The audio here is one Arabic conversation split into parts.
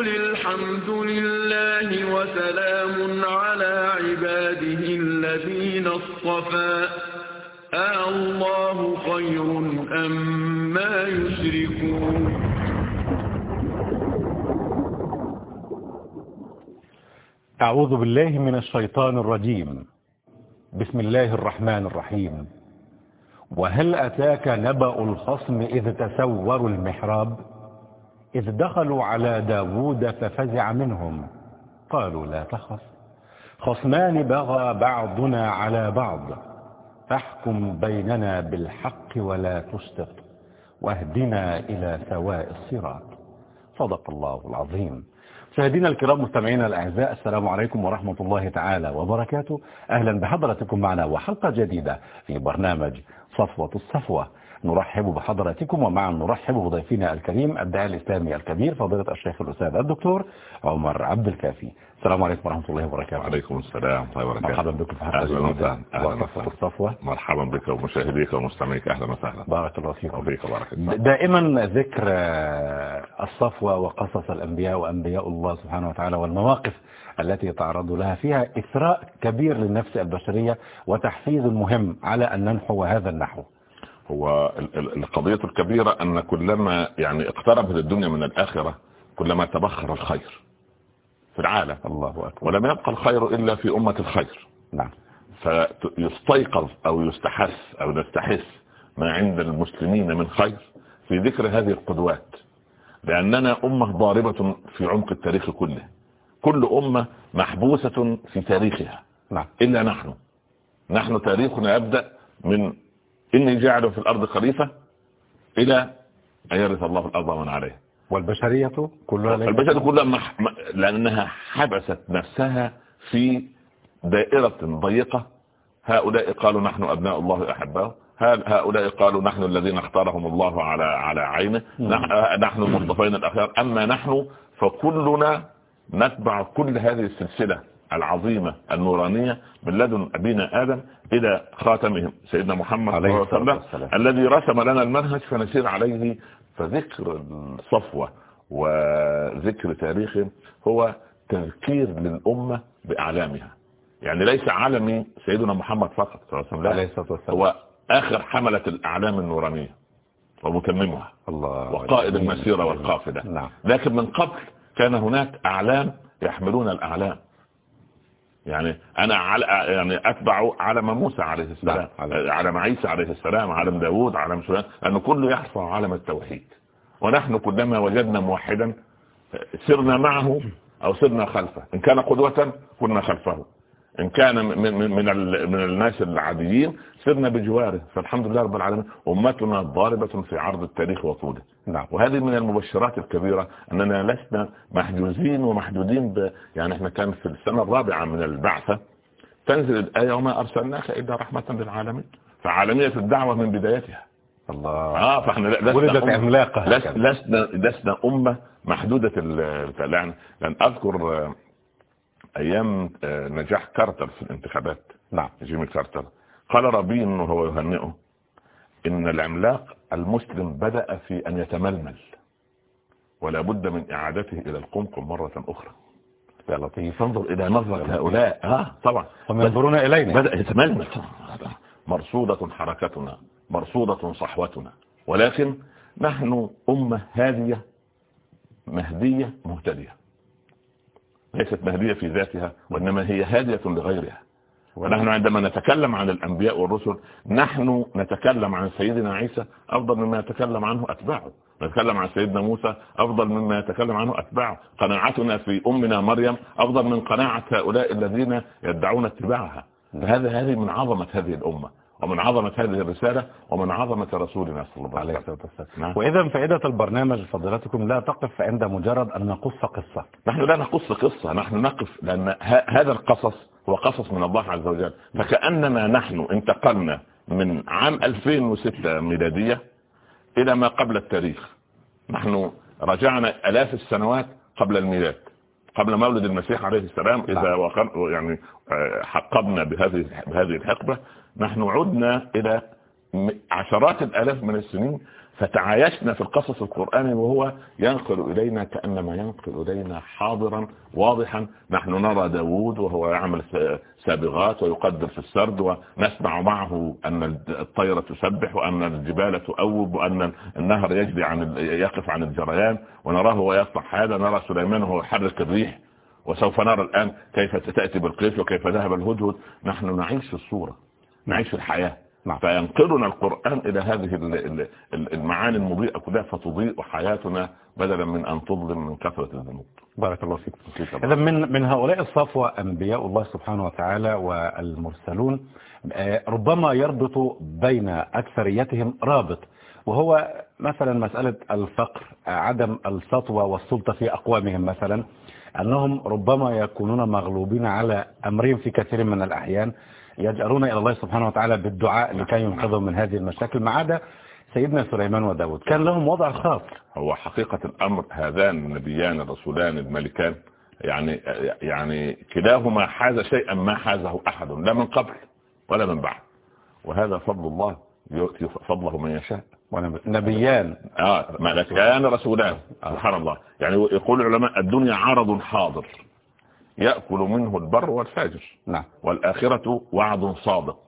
وقل الحمد لله وسلام على عباده الذين اصطفى. الله خير أم ما يشركون. أعوذ بالله من الشيطان الرجيم. بسم الله الرحمن الرحيم. وهل أتاك نبأ الخصم إذ تسوروا المحراب؟ إذ دخلوا على داود ففزع منهم. قالوا لا تخف خصمان بغى بعضنا على بعض فاحكم بيننا بالحق ولا تشتط واهدنا إلى سواء الصراط. صدق الله العظيم. مشاهدينا الكرام مستمعينا الأعزاء السلام عليكم ورحمة الله تعالى وبركاته. أهلا بحضراتكم معنا وحلقة جديدة في برنامج صفوة الصفوة. نرحب بحضراتكم ومعا نرحب بضيفنا الكريم الداعي الإسلامي الكبير فضيلة الشيخ الأستاذ الدكتور عمر عبد الكافي. السلام عليكم ورحمة الله وبركاته. وعليكم السلام ورحمة الله وبركاته. مرحبا بكم في حلقة أهلا جديدة وسهلا وصفوة الصفوة. مرحبا بك ومشاهديك ومستمعيك. أهلا وسهلا. بارك الله فيكم وفيك بارك الله دائما ذكر الصفوة وقصص الأنبياء وأنبياء الله سبحانه وتعالى والمواقف التي يتعرض لها فيها إثراء كبير للنفس البشرية وتحفيز مهم على أن ننحو هذا النحو. هو ال- ال- القضية الكبيرة أن كلما يعني اقتربت الدنيا من الآخرة كلما تبخر الخير في العالم. الله أكبر. ولم يبقى الخير إلا في أمة الخير. نعم. فيستيقظ أو يستحس أو نستحس ما عند المسلمين من خير في ذكر هذه القدوات. لأننا أمة ضاربة في عمق التاريخ كله. كل أمة محبوسة في تاريخها. نعم. إلا نحن. نحن تاريخنا يبدأ من إني جاعل في الأرض خليفة إلى أن يرث الله الأرض ومن عليها. والبشرية كلها ليست- البشر كلها مح... م- لأنها حبست نفسها في دائرة ضيقة. هؤلاء قالوا نحن أبناء الله أحباء هؤلاء قالوا نحن الذين اختارهم الله على على عينه. نح- نحن المصطفين الأخيار. أما نحن فكلنا نتبع كل هذه السلسلة. العظيمة النورانية من لدن أبينا آدم إلى خاتمهم. سيدنا محمد صلى عليه الله عليه الصلاة وسلم والسلام. الذي رسم لنا المنهج فنسير عليه فذكر الصفوة وذكر تاريخهم هو تذكير للأمة بأعلامها. يعني ليس عالمي سيدنا محمد فقط صلى الله عليه وسلم هو آخر حملة الأعلام النورانية ومتممها الله وقائد المسيرة والقافلة. نعم. لكن من قبل كان هناك أعلام يحملون الأعلام. يعني أنا على يعني أتبع علم موسى عليه السلام. نعم، عليه. علم عيسى عليه السلام علم داود علم سليمان. لأن كله يحفظ علم التوحيد. ونحن كلما وجدنا موحدا سرنا معه أو سرنا خلفه. إن كان قدوة كنا خلفه. إن كان من, من, من, ال- من الناس العاديين سرنا بجواره. فالحمد لله رب العالمين. أمتنا ضاربة في عرض التاريخ وطوله نعم. وهذه من المبشرات الكبيرة أننا لسنا محجوزين ومحدودين ب... يعني إحنا كان في السنة الرابعة من البعثة. تنزل الآية وما أرسلناك إلا رحمة للعالمين. فعالمية الدعوة من بدايتها. الله. آه فإحنا لسنا ولدت عملاقة لس- هكذا. لسنا لسنا أمة محدودة ال- لأن أذكر أيام آه، نجاح كارتر في الانتخابات. نعم. جيمي كارتر. قال رابين وهو يهنئه إن العملاق المسلم بدأ في أن يتململ ولا بد من إعادته إلى القمقم مرة أخرى. يا لطيف. فانظر إلى نظرة هؤلاء. آه طبعا. هم ينظرون إلينا. بدأ يتململ. مرصودة حركتنا مرصودة صحوتنا. ولكن نحن أمة هادية مهدية مهتدية. ليست مهدية في ذاتها وإنما هي هادية لغيرها. ونحن عندما نتكلم عن الأنبياء والرسل نحن نتكلم عن سيدنا عيسى أفضل مما يتكلم عنه أتباعه. نتكلم عن سيدنا موسى أفضل مما يتكلم عنه أتباعه. قناعتنا في أمنا مريم أفضل من قناعة هؤلاء الذين يدعون اتباعها. هذا هذه من عظمة هذه الأمة. ومن عظمة هذه الرسالة ومن عظمة رسولنا صلى الله عليه وسلم. نعم. وإذا فائدة البرنامج فضيلتكم لا تقف عند مجرد أن نقص قصة. نحن لا نقص قصة نحن نقف لأن هذا القصص هو قصص من الله عز وجل. فكأننا نحن انتقلنا من عام 2006 ميلادية إلى ما قبل التاريخ. نحن رجعنا آلاف السنوات قبل الميلاد قبل مولد المسيح عليه السلام إذا نعم. وقر يعني آه، حقبنا بهذه بهذه الحقبة. نحن عدنا إلى عشرات الآلاف من السنين فتعايشنا في القصص القرآني وهو ينقل إلينا كأنما ينقل إلينا حاضرا واضحا. نحن نرى داود وهو يعمل سابغات ويقدر في السرد ونسمع معه أن الطيرة تسبح وأن الجبال تؤوب وأن النهر يجري عن يقف عن الجريان. ونراه ويصنع هذا نرى سليمان وهو يحرك الريح. وسوف نرى الآن كيف تأتي بالقيف وكيف ذهب الهدهد. نحن نعيش الصورة. نعيش في الحياة. نعم. فينقلنا القرآن إلى هذه المعاني المضيئة كلها فتضيء حياتنا بدلا من أن تظلم من كثرة الذنوب. بارك الله فيك. إذا من من هؤلاء الصفوة أنبياء الله سبحانه وتعالى والمرسلون آه، ربما يربط بين أكثريتهم رابط وهو مثلا مسألة الفقر عدم السطوة والسلطة في أقوامهم مثلا أنهم ربما يكونون مغلوبين على أمرهم في كثير من الأحيان. يجأرون إلى الله سبحانه وتعالى بالدعاء لكي ينقذهم من هذه المشاكل ما عدا سيدنا سليمان وداود. كان لهم وضع خاص. هو حقيقة الأمر هذان النبيان الرسولان الملكان يعني يعني كلاهما حاز شيئا ما حازه أحد لا من قبل ولا من بعد. وهذا فضل الله يؤتي فضله من يشاء. نبيان. آه ملكان رسولان سبحان الله. يعني يقول العلماء الدنيا عرض حاضر. يأكل منه البر والفاجر. نعم. والآخرة وعد صادق.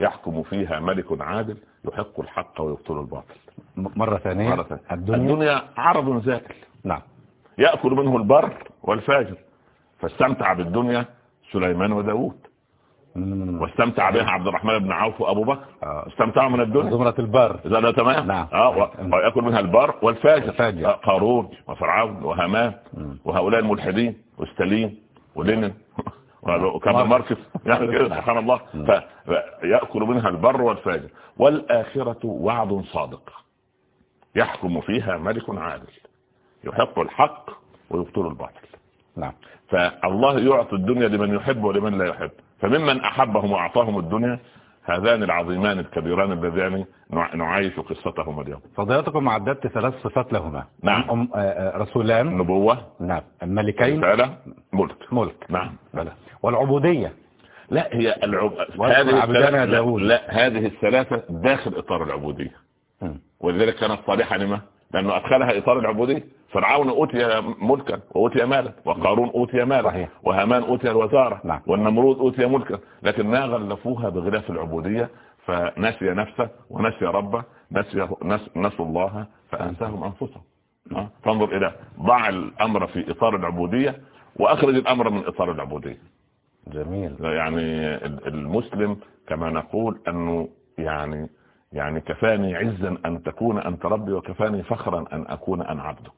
يحكم فيها ملك عادل يحق الحق ويبطل الباطل. مرة ثانية. مرة ثانية. الدنيا, الدنيا عرض زائل. نعم. يأكل منه البر والفاجر. فاستمتع بالدنيا سليمان وداود. واستمتع بها عبد الرحمن بن عوف وأبو بكر. آه. استمتعوا من الدنيا. زمرة البر. إذا لا تمام. نعم. آه ويأكل منها البر والفاجر, الفاجر. آه قارون وفرعون وهامان وهؤلاء الملحدين وستالين ولينين. وكان ماركس يعني كده سبحان الله. فيأكل منها البر والفاجر. والآخرة وعد صادق. يحكم فيها ملك عادل. يحق الحق ويبطل الباطل. نعم فالله يعطي الدنيا لمن يحب ولمن لا يحب. فممن أحبهم وأعطاهم الدنيا هذان العظيمان الكبيران اللذان نعيش قصتهما اليوم. فضيلتكم عددت ثلاث صفات لهما. نعم. أم رسولان. نبوة. نعم. الملكين. رسالة. ملك. ملك. نعم. بلى. والعبودية. لا هي العب... هذه الثلاثة لا, لا هذه الثلاثة داخل إطار العبودية. ولذلك كانت صالحة لما؟ لأنه أدخلها إطار العبودية. فرعون أوتي ملكا وأوتي مالا وقارون أوتي مالا وهامان أوتي الوزارة نعم. والنمرود أوتي ملكا. لكن ما غلفوها بغلاف العبودية فنسي نفسه ونسي ربه نسي نسوا الله فأنساهم أنفسهم. فانظر إلى ضع الأمر في إطار العبودية وأخرج الأمر من إطار العبودية. جميل. يعني المسلم كما نقول أنه يعني يعني كفاني عزا أن تكون أنت ربي وكفاني فخرا أن أكون أنا عبدك.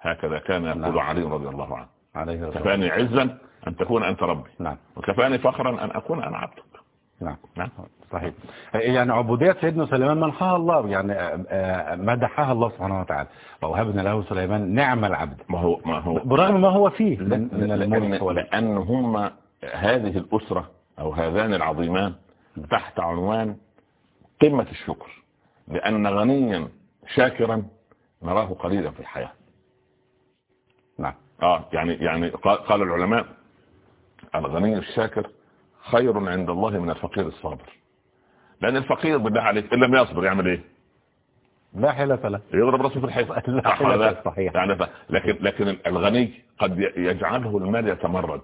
هكذا كان يقول نعم. علي رضي الله عنه. عليه كفاني عزا أن تكون أنت ربي. نعم. وكفاني فخرا أن أكون أنا عبدك. نعم. نعم. صحيح. يعني عبودية سيدنا سليمان منحها الله يعني آه، آه، مدحها الله سبحانه وتعالى. ووهبنا له سليمان نعم العبد. ما هو ما هو برغم ما هو فيه من, الملك لأن هم هذه الأسرة أو هذان العظيمان تحت عنوان قمة الشكر لأن غنيا شاكرا نراه قليلا في الحياة. نعم. آه يعني يعني قال العلماء الغني الشاكر خير عند الله من الفقير الصابر. لأن الفقير بالله عليك إن لم يصبر يعمل إيه؟ لا حيلة له. يضرب رأسه في الحيط لا حيلة صحيح. يعني لكن لكن الغني قد يجعله المال يتمرد.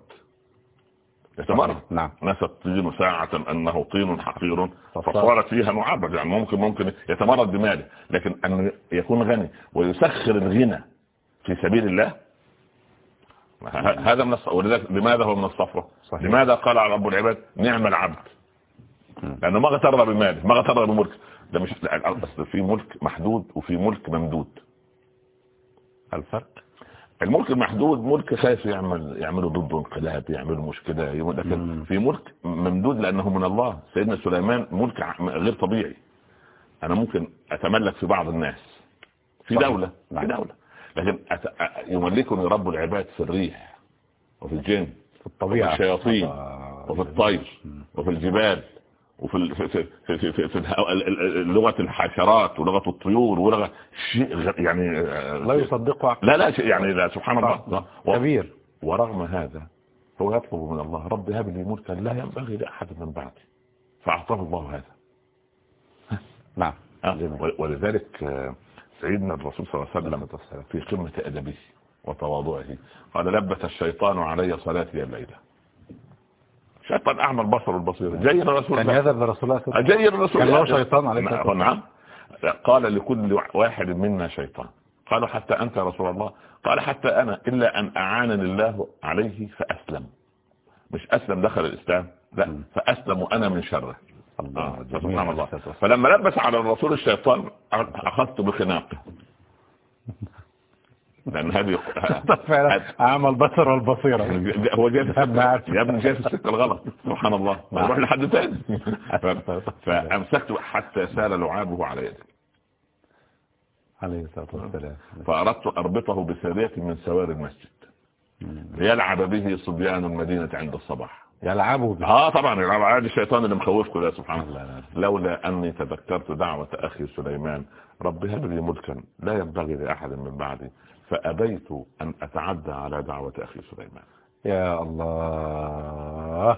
يتمرد نعم. ناس الطين ساعة أنه طين حقير. فصارت فيها معبد يعني ممكن ممكن يتمرد بماله لكن أن يكون غني ويسخر الغنى في سبيل الله هذا من الص... ولذلك لماذا هو من الصفوة صحيح. لماذا قال على رب العباد نعم العبد؟ لأنه ما اغتر بماله ما اغتر بملك ده مش في ملك محدود وفي ملك ممدود. الفرق؟ الملك المحدود ملك خايف يعمل يعملوا ضده انقلاب يعملوا مشكلة لكن في ملك ممدود لأنه من الله. سيدنا سليمان ملك غير طبيعي. أنا ممكن أتملك في بعض الناس. في دولة في نعم. دولة. لكن أت... يملكني رب العباد في الريح وفي الجن في الطبيعة. وفي الشياطين وفي الطير وفي الجبال. وفي في في في, في, في لغة الحشرات ولغة الطيور ولغة شيء يعني لا يصدقه لا لا شيء يعني لا سبحان الله. كبير. ورغم هذا هو يطلب من الله رب هب لي ملكا لا ينبغي لأحد من بعدي. فأعطاه الله هذا. نعم. آه، ولذلك آه، سيدنا الرسول صلى الله عليه وسلم في قمة أدبه وتواضعه قال لبت الشيطان علي صلاتي الليلة شيطان أعمى البصر والبصير جاي الرسول كان يذهب لرسول الله. جاي الرسول كان له شيطان عليه نعم, قال لكل واحد منا شيطان. قالوا حتى أنت يا رسول الله. قال حتى أنا إلا أن أعانني الله عليه فأسلم. مش أسلم دخل الإسلام لا. فأسلم أنا من شره. آه، سبحان الله. فلما لبس على الرسول الشيطان أخذت بخناقه. لأن هذه أعمى البصر والبصيرة. هو جاي يا ابني جاي في السكة الغلط. سبحان الله. نروح لحد تاني. فأمسكته حتى سال لعابه على يدي. عليه الصلاة والسلام. فأردت أربطه بسرية من سوار المسجد. ليلعب به صبيان المدينة عند الصباح. يلعبوا به. آه طبعا. يلعب عادي. الشيطان اللي مخوفكم ده سبحان الله. لولا أني تذكرت دعوة أخي سليمان. رب هب لي ملكا. لا ينبغي لأحد من بعدي فأبيت أن أتعدى على دعوة أخي سليمان. يا الله.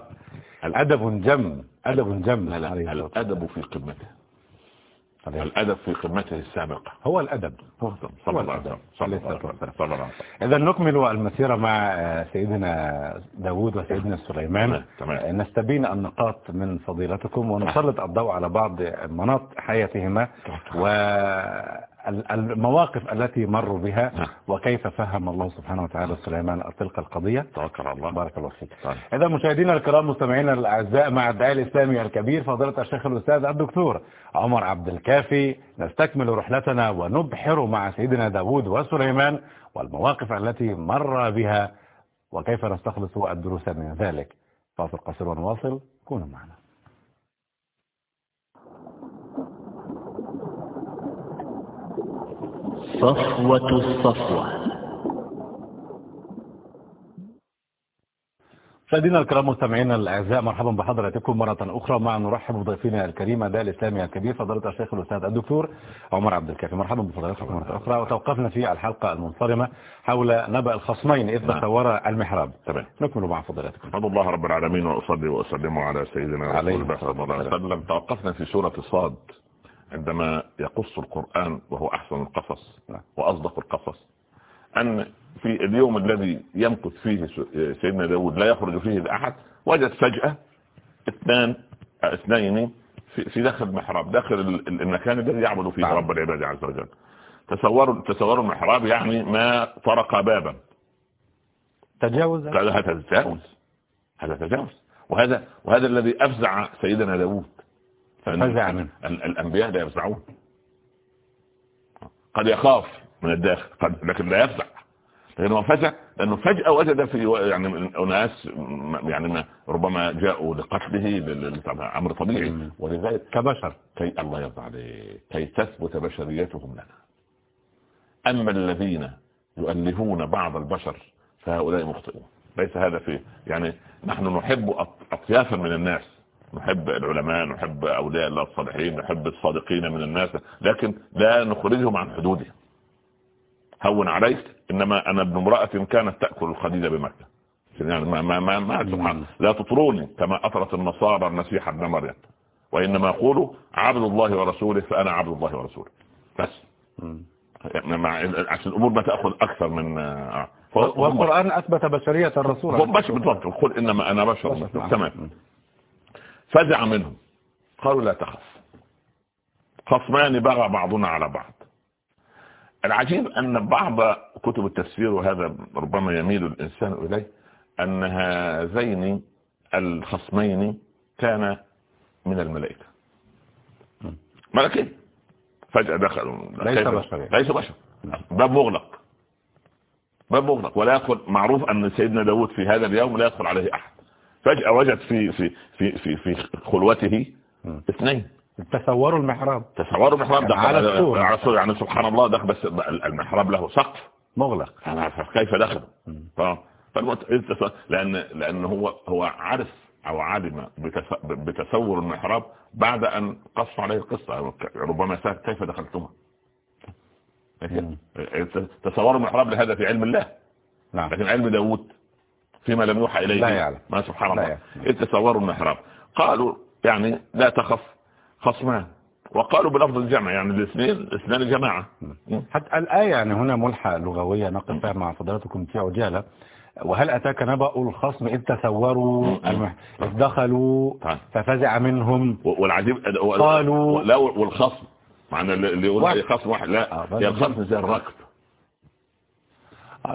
الادب جم. أدب جم. الأدب في قمته. الأدب في قمته السابقة. هو الأدب. صلى الله عليه وسلم. إذا نكمل المسيرة مع سيدنا داود وسيدنا سليمان. نعم، نستبين النقاط من فضيلتكم ونسلط الضوء على بعض مناط حياتهما. و المواقف التي مروا بها نعم. وكيف فهم الله سبحانه وتعالى سليمان تلك القضية. توكل الله. بارك الله فيك. طيب. إذا مشاهدينا الكرام مستمعينا الأعزاء مع الداعي الإسلامي الكبير فضيلة الشيخ الأستاذ الدكتور عمر عبد الكافي نستكمل رحلتنا ونبحر مع سيدنا داود وسليمان والمواقف التي مر بها وكيف نستخلص الدروس من ذلك. فاصل قصير ونواصل كونوا معنا. صفوة الصفوة. مشاهدينا الكرام مستمعينا الأعزاء مرحبا بحضراتكم مرة أخرى. مع نرحب بضيفنا الكريم ده الإسلامي الكبير فضيلة الشيخ الأستاذ الدكتور عمر عبد الكافي. مرحبا بفضيلتكم مرة أخرى. وتوقفنا في الحلقة المنصرمة حول نبأ الخصمين إذ نعم. تصور المحراب. تمام. نكمل مع فضيلتكم. الحمد الله رب العالمين وأصلي وأسلم على سيدنا رسول الله صلى الله عليه وسلم. توقفنا في سورة صاد عندما يقص القرآن وهو أحسن القصص نعم. وأصدق القصص أن في اليوم الذي يمكث فيه سيدنا داود لا يخرج فيه لأحد وجد فجأة اثنان اثنين في, داخل المحراب داخل المكان الذي يعبد فيه نعم. رب العباد عز وجل. تصوروا تصوروا المحراب يعني ما طرق بابا. تجاوز؟ هذا تجاوز هذا تجاوز. وهذا وهذا الذي أفزع سيدنا داود. فزع منه. الأنبياء لا يفزعون. قد يخاف من الداخل قد لكن لا يفزع. لأنه فزع لأنه فجأة وجد في يعني أناس يعني ما ربما جاءوا لقتله أمر طبيعي ولذلك كبشر. كي الله يرضى عليه كي تثبت بشريتهم لنا. أما الذين يؤلهون بعض البشر فهؤلاء مخطئون. ليس هذا فيه يعني نحن نحب أطيافا من الناس. نحب العلماء نحب أولياء الله الصالحين نحب الصادقين من الناس لكن لا نخرجهم عن حدودهم. هون عليك إنما أنا ابن امرأة كانت تأكل الخديجة بمكة. يعني ما ما ما, ما سبحان لا تطروني كما أطرت النصارى المسيح ابن مريم. وإنما يقولوا عبد الله ورسوله فأنا عبد الله ورسوله. بس. يعني عشان الأمور ما تأخذ أكثر من آه. والقرآن أثبت بشرية الرسول. بالضبط. قل إنما أنا بشر. تمام. فزع منهم. قالوا لا تخف. خصمان بغى بعضنا على بعض. العجيب أن بعض كتب التفسير وهذا ربما يميل الإنسان إليه أن هذين الخصمين كان من الملائكة. ملكين. فجأة دخلوا. ليس بشر ليس بشر. باب مغلق. باب مغلق. ولا يدخل معروف أن سيدنا داود في هذا اليوم لا يدخل عليه أحد. فجأة وجد في في في في, في خلوته اثنين. تصوروا المحراب. تصوروا المحراب. دخل على السور. يعني سبحان الله دخل بس المحراب له سقف. مغلق. كيف دخل. لأن لأن هو هو عرف أو علم بتصور المحراب بعد أن قص عليه القصة. ربما سأل كيف دخلتما. تصوروا المحراب لهذا في علم الله. نعم. لكن علم داود فيما لم يوحى إليه لا يعلم. ما سبحان الله. إذ تصوروا المحراب. قالوا يعني لا تخف خصمان. وقالوا بلفظ الجمع يعني الاثنين الاثنان جماعة حتى الآية يعني هنا ملحة لغوية نقف فيها مع فضلاتكم في عجالة وهل أتاك نبأ الخصم إذ تثوروا. إذ دخلوا طيب. ففزع منهم؟ والعجيب قالوا- لا والخصم. معنى اللي يقول خصم واحد. لا آه، هي الخصم زي الركب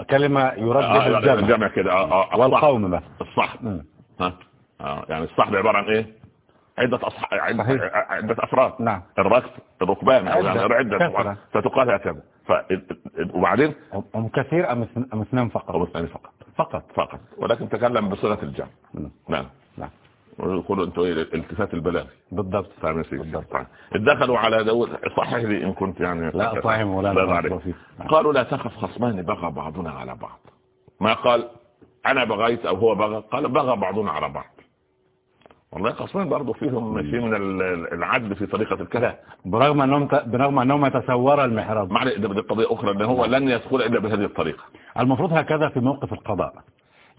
كلمة يرد آه، بها لا، الجمع. الجمع كده. آه، آه، الصح. والقوم مثلا الصح. مم. ها؟ آه، يعني الصحب عبارة عن إيه؟ عدة أصح... عدة. عدة أفراد. نعم. الركب الركبان. عدة. يعني عدة كثرة. فتقال هكذا ف... وبعدين؟ هم- كثير أم اثن- أم اثنان فقط؟ أو الثاني فقط. فقط. فقط. ولكن تكلم بصيغة الجمع. نعم. نعم. يقولوا أنتوا إيه الالتفات البلاغي. بالضبط. فاهم يا سيدي بالضبط. طيب. دخلوا على داود. صحح لي إن كنت يعني لا صحيح مولانا. نعم. قالوا لا تخف خصمان بغى بعضنا على بعض. ما قال؟ أنا بغيت أو هو بغى؟ قال بغى بعضنا على بعض. والله خصمان برضه فيهم شيء من ال- العدل في طريقة الكلام. برغم أنهم ت... برغم أنهم يتصور المحراب. معنى ده قضية أخرى أن هو لن يدخل إلا بهذه الطريقة. المفروض هكذا في موقف القضاء.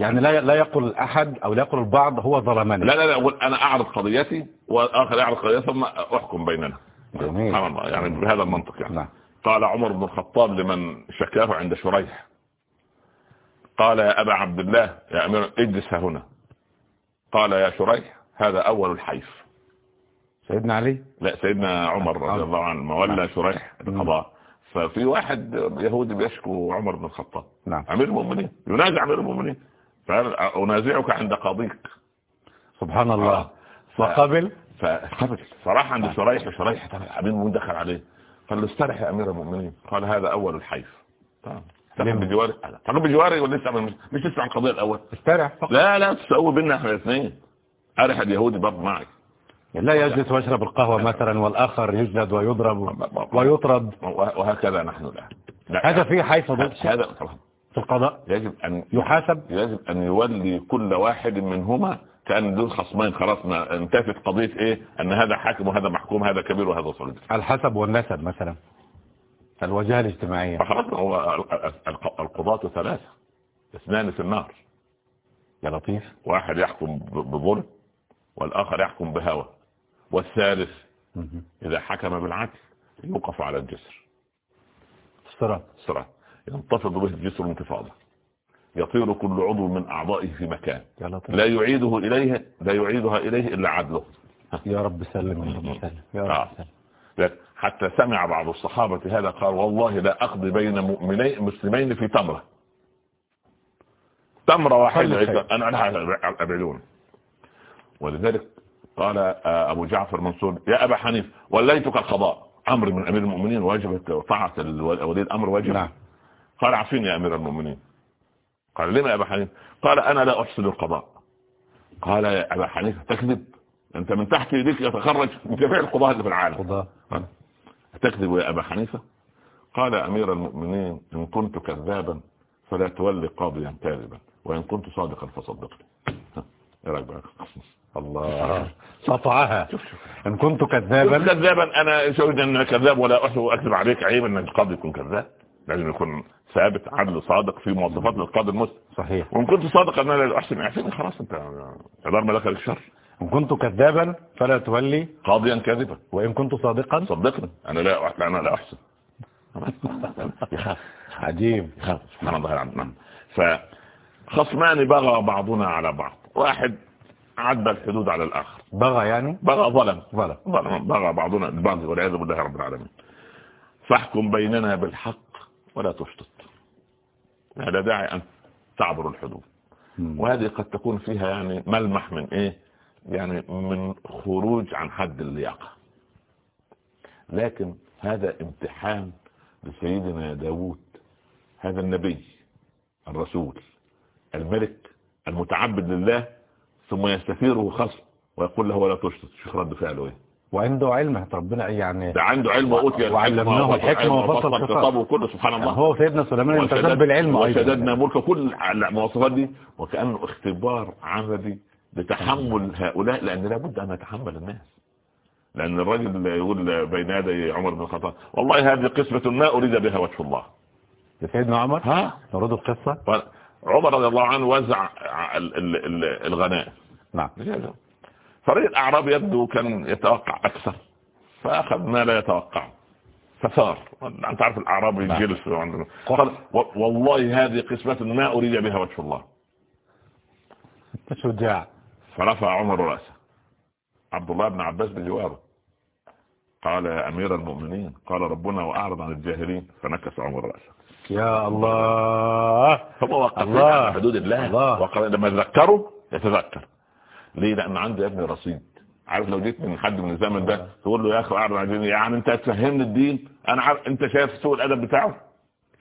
يعني لا لا يقول أحد أو لا يقول البعض هو ظلمني. لا لا لا أقول أنا أعرض قضيتي والآخر يعرض قضيته ثم أحكم بيننا. جميل. يعني بهذا المنطق يعني. نعم. قال عمر بن الخطاب لمن شكاه عند شريح. قال يا أبا عبد الله يا أمير اجلس هنا. قال يا شريح هذا أول الحيف. سيدنا علي؟ لا سيدنا عمر رضي عمر. الله عنه مولى نعم. شريح القضاء. ففي واحد يهودي بيشكو عمر بن الخطاب. نعم. أمير المؤمنين ينازع أمير المؤمنين. فقال أنازعك عند قاضيك سبحان الله. آه. ف- وقبل؟ فقبل فراح عند شريح شريح طبعا امير المؤمنين دخل عليه. قال له استرح يا أمير المؤمنين. قال هذا أول الحيف. تمام. تقوم. بجواري. تقوم بجواري ولا لسه مش, مش تسمع القضية الأول. استرح فقط. لا لا تسوي بينا إحنا الاثنين. أرح اليهودي برضه معي. لا يجلس ويشرب القهوة مثلا والآخر يجلد ويضرب ويطرد. وهكذا نحن الآن. لا. هذا فيه حيث ضد. هذا طبعا. في القضاء. يجب أن يحاسب. يجب أن يولي كل واحد منهما كأن دول خصمين. خلاص ما انتهت قضية إيه؟ أن هذا حاكم وهذا محكوم هذا كبير وهذا صغير الحسب والنسب مثلا. الوجهة الاجتماعية. فخلاص هو الق- القضاة ثلاثة. اثنان في النار. يا لطيف. واحد يحكم بظلم والآخر يحكم بهوى. والثالث. إذا حكم بالعدل يوقف على الجسر. الصراط. صراحة ينتفض به الجسر انتفاضة. يطير كل عضو من أعضائه في مكان. لا يعيده إليه لا يعيدها إليه إلا عدله. يا رب سلم يا رب سلم. يا رب آه. حتى سمع بعض الصحابة هذا قال والله لا أقضي بين مؤمنين مسلمين في تمرة. تمرة واحدة. أنا أبعدون. ولذلك قال آه، أبو جعفر منصور يا أبا حنيف وليتك القضاء. أمر من أمير المؤمنين واجبك طاعة ولي الأمر واجب نعم. قال عفين يا أمير المؤمنين. قال لما يا أبا حنيف قال أنا لا أحسن القضاء. قال يا أبا حنيف تكذب. أنت من تحت يديك يتخرج من جميع القضاة اللي في العالم. قضاء. تكذب يا أبا حنيفة؟ قال أمير المؤمنين إن كنت كذابا فلا تولي قاضيا كاذبا وإن كنت صادقا فصدقني. إيه رأيك بقى؟ الله. قطعها إن كنت كذابا. كذابا أنا شهد أن كذاب ولا أكذب عليك عيب أن القاضي يكون كذاب. لازم يكون ثابت عدل صادق في مواصفات للقاضي المسلم. صحيح. وإن كنت صادقا أنا لا أحسن اعفني خلاص أنت ادار ملك الشر إن كنت كذابا فلا تولي قاضيا كاذبا. وإن كنت صادقا صدقني. أنا لا أنا لا أحسن. يخاف. عجيب. سبحان الله العظيم. فخصمان بغى بعضنا على بعض. واحد عدى الحدود على الآخر. بغى يعني؟ بغى ظلم. ظلم. ظلم. بغى بعضنا البعض والعياذ بالله رب العالمين. فاحكم بيننا بالحق ولا تشطط لا داعي أن تعبر الحدود. وهذه قد تكون فيها يعني ملمح من إيه؟ يعني من خروج عن حد اللياقة. لكن هذا امتحان لسيدنا داود هذا النبي الرسول الملك المتعبد لله ثم يستثيره خصم ويقول له ولا تشطط شوف رد فعله إيه؟ وعنده علم ربنا يعني ده عنده علم وأوتي وعلمناه الحكمة وفصل الخطاب. خطابه كله سبحان الله. هو سيدنا سليمان وشدد- بالعلم وشددنا ملك كل المواصفات دي وكأنه اختبار عملي لتحمل هؤلاء لأن لابد أن نتحمل الناس. لأن الرجل يقول بين يدي عمر بن الخطاب والله هذه قسمة ما أريد بها وجه الله. سيدنا عمر ها؟ نرد القصة؟ عمر رضي الله عنه وزع ال- ال- ال- الغنائم. نعم. فريق الأعراب يبدو كان يتوقع أكثر. فأخذ ما لا يتوقعه فثار أنت عارف الأعراب يجلس قال والله هذه قسمة ما أريد بها وجه الله. شجاع فرفع عمر رأسه. عبد الله بن عباس بجواره. قال يا أمير المؤمنين قال ربنا وأعرض عن الجاهلين. فنكس عمر رأسه. يا الله. هو وقف على حدود الله, الله. وقال لما يذكره يتذكر. ليه؟ لأن عنده يا ابني رصيد. عارف لو جيت من حد من الزمن ده تقول له يا أخي أعرض عن يعني أنت تفهمني الدين؟ أنا عارف أنت شايف سوء الأدب بتاعه؟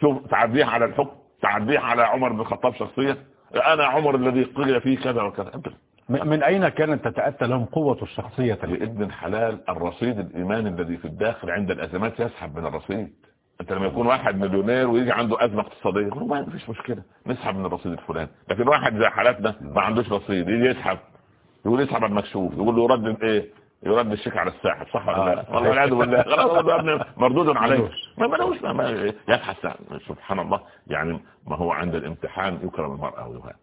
شوف تعديه على الحكم تعديه على عمر بن الخطاب شخصيا. أنا عمر الذي قيل فيه كذا وكذا. انت من أين كانت تتأتى لهم قوة الشخصية؟ بإذن الحلال الرصيد الإيماني الذي في الداخل عند الأزمات يسحب من الرصيد. أنت لما يكون واحد مليونير ويجي عنده أزمة اقتصادية يقول ما فيش مشكلة نسحب من الرصيد الفلاني. لكن واحد زي حالاتنا ما عندوش رصيد يجي يسحب. يقول يسحب على المكشوف يقول له يرد إيه؟ يرد الشيك على الساحل صح ولا لا؟ والله والعياذ بالله خلاص مردود عليه. ما ملوش ما يبحث سبحان الله. يعني ما هو عند الامتحان يكرم المرأة ويهان.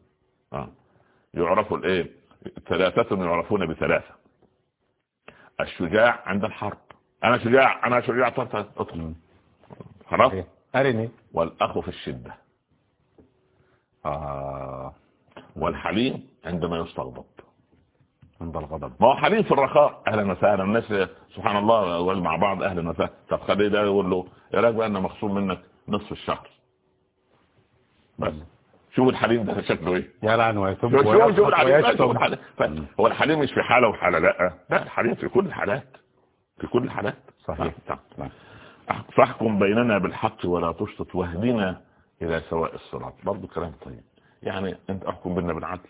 آه. يعرفوا الإيه؟ ثلاثة يعرفون بثلاثة. الشجاع عند الحرب. أنا شجاع أنا شجاع. ادخل خلاص؟ أرني. والأخ في الشدة. آه. والحليم عندما يستغضب. عند الغضب ما هو في الرخاء. أهلا وسهلا. الناس سبحان الله مع بعض أهلا وسهلا. طب خليه ده يقول له يا راجل أنا مخصوم منك نصف الشهر بس. شوف الحليم ده شكله إيه. يا لعن ويتوب شوف الحليم هو الحليم مش في حالة وحالة. لا. لا الحليم في كل الحالات. في كل الحالات. صحيح. فاحكم بيننا بالحق ولا تشطط واهدنا إلى سواء الصراط. برضه كلام طيب. يعني أنت احكم بيننا بالعدل.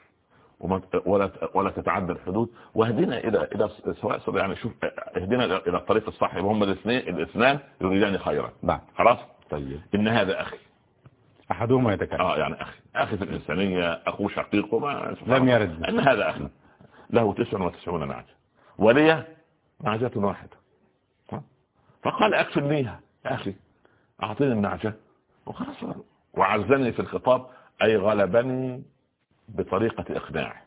ولا ولا تتعدى الحدود. واهدنا إلى إلى سواء يعني شوف اهدنا إلى الطريق الصح. هم الاثنين الاثنان يريدان خيرا. نعم. خلاص؟ طيب. إن هذا أخي. أحدهما يتكلم. آه يعني أخي. أخي في الإنسانية اخوه شقيق وما لم يرد. إن هذا أخي. له 99 نعجة. ولي نعجة واحدة. فقال اكفلنيها يا أخي أعطيني النعجة. وخلاص. وعزني في الخطاب أي غلبني بطريقة إقناع.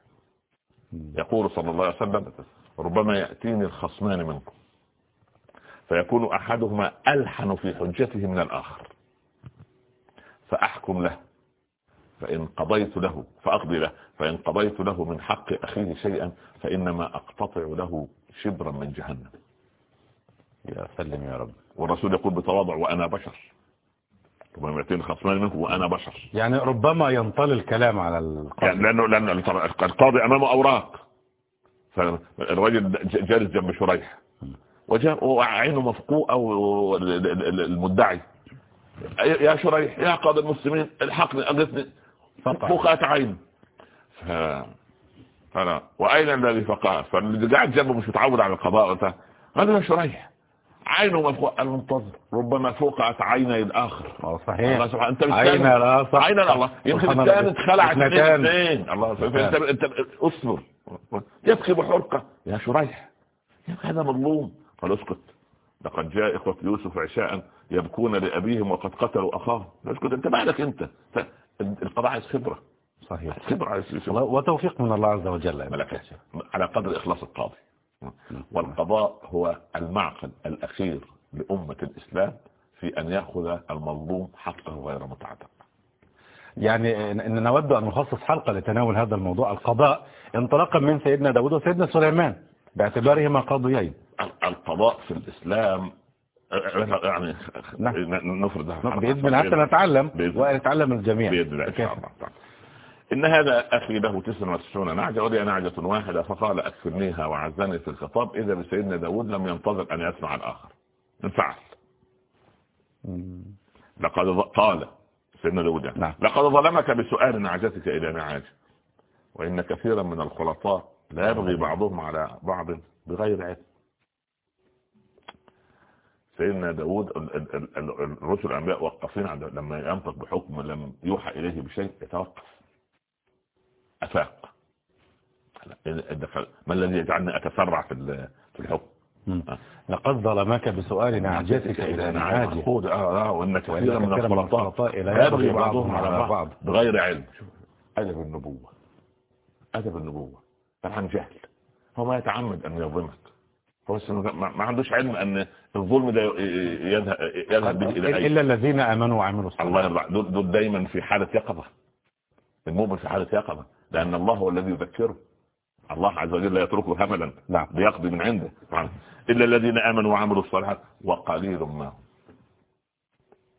يقول صلى الله عليه وسلم ربما يأتيني الخصمان منكم. فيكون أحدهما ألحن في حجته من الآخر. فأحكم له. فإن قضيت له فأقضي له. فإن قضيت له من حق أخيه شيئا فإنما أقتطع له شبرا من جهنم. يا سلم يا رب. والرسول يقول بتواضع وأنا بشر. ربما يأتيني خصمان منكم وأنا بشر. يعني ربما ينطل الكلام على القاضي. يعني لأنه, لأنه القاضي أمامه أوراق. فالرجل جالس جنب شريح. وجاء وعينه مفقوءة المدعي يا شريح يا قاضي المسلمين الحقني أغثني فقعت عين. ف... فأنا وأين الذي فقع فاللي قاعد جنبه مش متعود على القضاء قال يا شريح. عينه مفقوع المنتظر ربما فوقعت عيني الآخر صحيح. الله سبحانه أنت عين لا صح. عين الله. يمكن كانت خلعت اثنين الله انت انت اصبر. يبكي بحرقه يا شريح. يا هذا مظلوم. قال اسكت. لقد جاء إخوة يوسف عشاء يبكون لأبيهم وقد قتلوا اخاهم اسكت أنت مالك أنت؟ القضاء عايز خبرة. صحيح. خبرة عايز وتوفيق من الله عز وجل ملكات على قدر إخلاص القاضي. والقضاء هو المعقد الأخير لأمة الإسلام في أن يأخذ المظلوم حقه غير متعدد يعني إن نود أن نخصص حلقة لتناول هذا الموضوع القضاء انطلاقا من سيدنا داود وسيدنا سليمان باعتبارهما قاضيين. القضاء في الإسلام يعني نعم. نفرض بإذن الله حتى نتعلم ونتعلم الجميع. بإذن الله. إن هذا أخي له تسع وتسعون نعجة ولي نعجة واحدة فقال أكفرنيها وعزني في الخطاب إذا بسيدنا داود لم ينتظر أن يسمع الآخر. انفعل. لقد قال سيدنا داود يعني. نعم. لقد ظلمك بسؤال نعجتك إلى نعاج. وإن كثيرا من الخلطاء لا يبغي بعضهم على بعض بغير علم. سيدنا داود الرسل الأنبياء وقفين لما ينطق بحكم لم يوحى إليه بشيء يتوقف. أفاق. ما الذي يجعلني أتسرع في في الحكم؟ لقد ظلمك بسؤال نعجتك إلى نعاجه آه آه وإن كثيرا من الخلطاء. لا يبغي بعضهم على بعض. بغير علم. أدب النبوة. أدب النبوة. عن جهل. هو ما يتعمد أن يظلمك. هو ما عندوش علم أن الظلم ده يذهب يذهب به إلى اي إلا الذين آمنوا وعملوا الله الصالحات يرضى. دول, دول دايما في حالة يقظة. المؤمن في حالة يقظة. لأن الله هو الذي يذكره. الله عز وجل لا يتركه هملا نعم. ليقضي من عنده. سبحانه. إلا الذين آمنوا وعملوا الصالحات وقليل ما هم.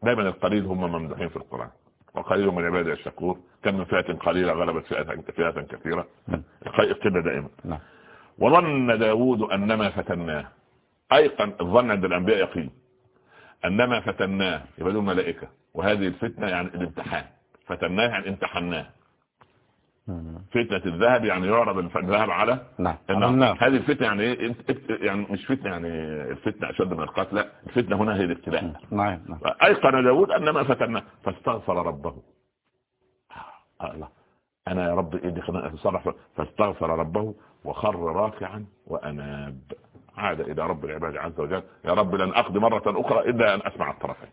دائما القليل هم ممدوحين في القرآن. وقليل من عباده الشكور كم من فئة قليلة غلبت فئة فئة كثيرة. نعم. كده دائما. نعم. وظن داود أنما فتناه. أيقن الظن عند الأنبياء يقين. أنما فتناه. يبقى دول ملائكة. وهذه الفتنة يعني الامتحان. فتناه يعني امتحناه. فتنة الذهب يعني يعرض الذهب على نعم. هذه الفتنة يعني إيه؟ يعني مش فتنة يعني الفتنة أشد من القتل لا الفتنة هنا هي الابتلاء نعم نعم. أيقن داود أنما فتناه فاستغفر ربه. آه الله. أنا يا رب إيه دي خلينا أتصرف فاستغفر ربه وخر راكعا وأناب. عاد إلى رب العباد عز وجل. يا رب لن أقضي مرة أخرى إلا أن أسمع الطرفين.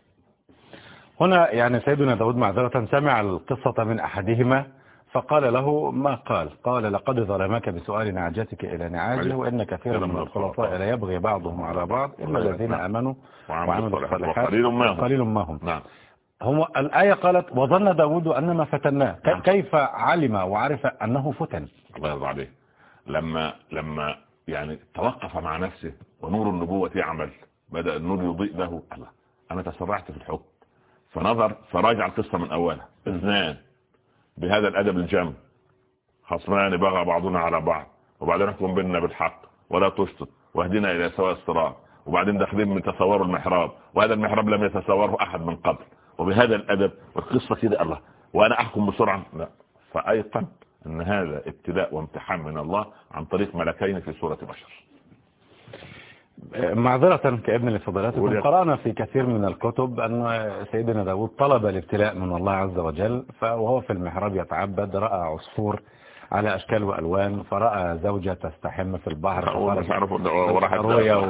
هنا يعني سيدنا داود معذرة سمع القصة من أحدهما. فقال له ما قال؟ قال لقد ظلمك بسؤال نعجتك إلى نعاجه وإن كثيرا من الخلطاء لا يبغي بعضهم على بعض إلا الذين آمنوا وعملوا الصالحات وقليل ما هم. قليل ما هم. نعم. هم الآية قالت وظن داود أنما فتناه. نعم. كيف علم وعرف أنه فتن؟ الله يرضى عليه. لما لما يعني توقف مع نفسه ونور النبوة يعمل بدأ النور يضيء له. الله أنا تسرعت في الحكم. فنظر فراجع القصة من أولها. اثنان. بهذا الأدب الجم. خصمان بغى بعضنا على بعض وبعدين احكم بيننا بالحق ولا تشطط واهدنا إلى سواء الصراط وبعدين داخلين من تصوروا المحراب وهذا المحراب لم يتصوره أحد من قبل. وبهذا الأدب والقصة كده الله وأنا أحكم بسرعة؟ لا. فأيقن أن هذا ابتلاء وامتحان من الله عن طريق ملكين في سورة بشر. معذرة كابن يا- قرأنا في كثير من الكتب أن سيدنا داود طلب الابتلاء من الله عز وجل فوهو في المحراب يتعبد رأى عصفور على أشكال وألوان فرأى زوجة تستحم في البحر وراحت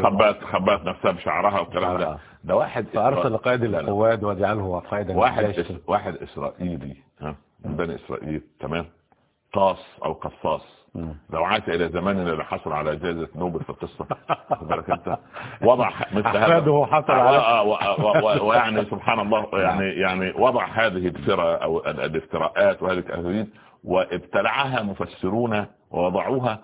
خبات خبات نفسها بشعرها والكلام ده. ده واحد فأرسل قائد. القواد واجعله قائدا واحد. إس... واحد إسرائيلي من بني إسرائيل تمام قاص أو قصاص. لو عاد إلى زماننا اللي حصل على جائزة نوبل في القصة. وضع مثل هذا. حصل على- آه، و- و- و- ويعني سبحان الله يعني يعني وضع هذه الفرة ال- الافتراءات وهذه الأهاليل وابتلعها مفسرون ووضعوها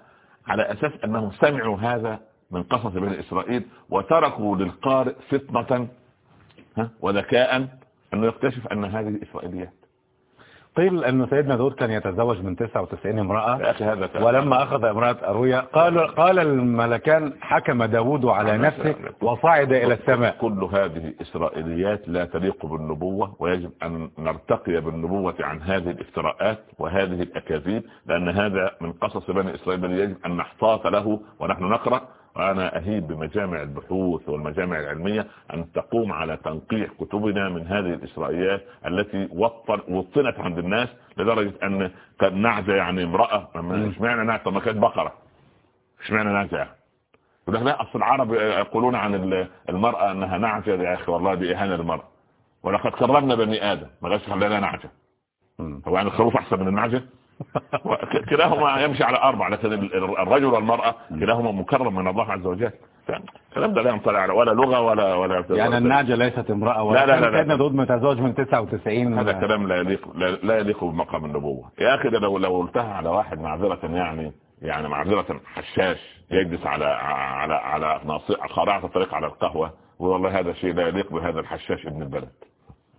على أساس أنهم سمعوا هذا من قصص بني إسرائيل وتركوا للقارئ فطنة وذكاء أنه يكتشف أن هذه إسرائيليات قيل أن سيدنا داود كان يتزوج من 99 امرأة ولما أخذ امرأة أروية قال قال الملكان حكم داود على نفسه وصعد إلى السماء. كل هذه إسرائيليات لا تليق بالنبوة ويجب أن نرتقي بالنبوة عن هذه الافتراءات وهذه الأكاذيب لأن هذا من قصص بني إسرائيل يجب أن نحتاط له ونحن نقرأ. وأنا أهيب بمجامع البحوث والمجامع العلمية أن تقوم على تنقيح كتبنا من هذه الإسرائيليات التي وطن وطنت عند الناس لدرجة أن كان نعجة يعني امرأة. اشمعنى نعجة. ما كانت بقرة. اشمعنى نعجة. يقول لك لا أصل العرب يقولون عن ال- المرأة أنها نعجة. يا أخي والله دي اهانة للمرأة. ولقد كرمنا بني آدم. ما قالش خلينا نعجة. مم. هو يعني الخروف أحسن من النعجة؟ كلاهما يمشي على أربع لكن ال- ال- الرجل والمرأة كلاهما مكرم من الله عز وجل. الكلام ده لا ينطلع على ولا لغة ولا ولا يعني النعجة ليست امرأة لا، لا، لا، ولا لا. داود متزوج من 99 هذا كلام لا يليق لا, لا يليق بمقام النبوة. يا أخي ده لو لو قلتها على واحد معذرة يعني يعني معذرة حشاش يجلس على على على ناصية خارعة الطريق على القهوة والله هذا شيء لا يليق بهذا الحشاش ابن البلد.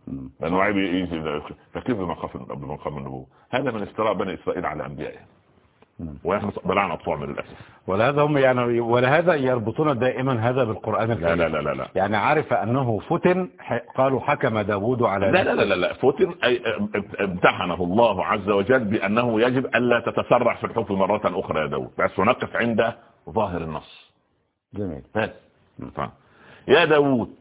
مم. لأنه عيب يجي فكيف بمقام بمقام النبوة. هذا من استراء بني إسرائيل على أنبيائهم. مم. ونحن بلعنا أطفال للاسف ولهذا هم يعني ولهذا يربطون دائما هذا بالقرآن الكريم. لا لا لا لا. يعني عرف أنه فتن قالوا حكم داود على لا لا لا لا, لا. فتن امتحنه الله عز وجل بأنه يجب ألا تتسرع في الحكم مرة أخرى يا داود بس نقف عند ظاهر النص. جميل. بس. يا داود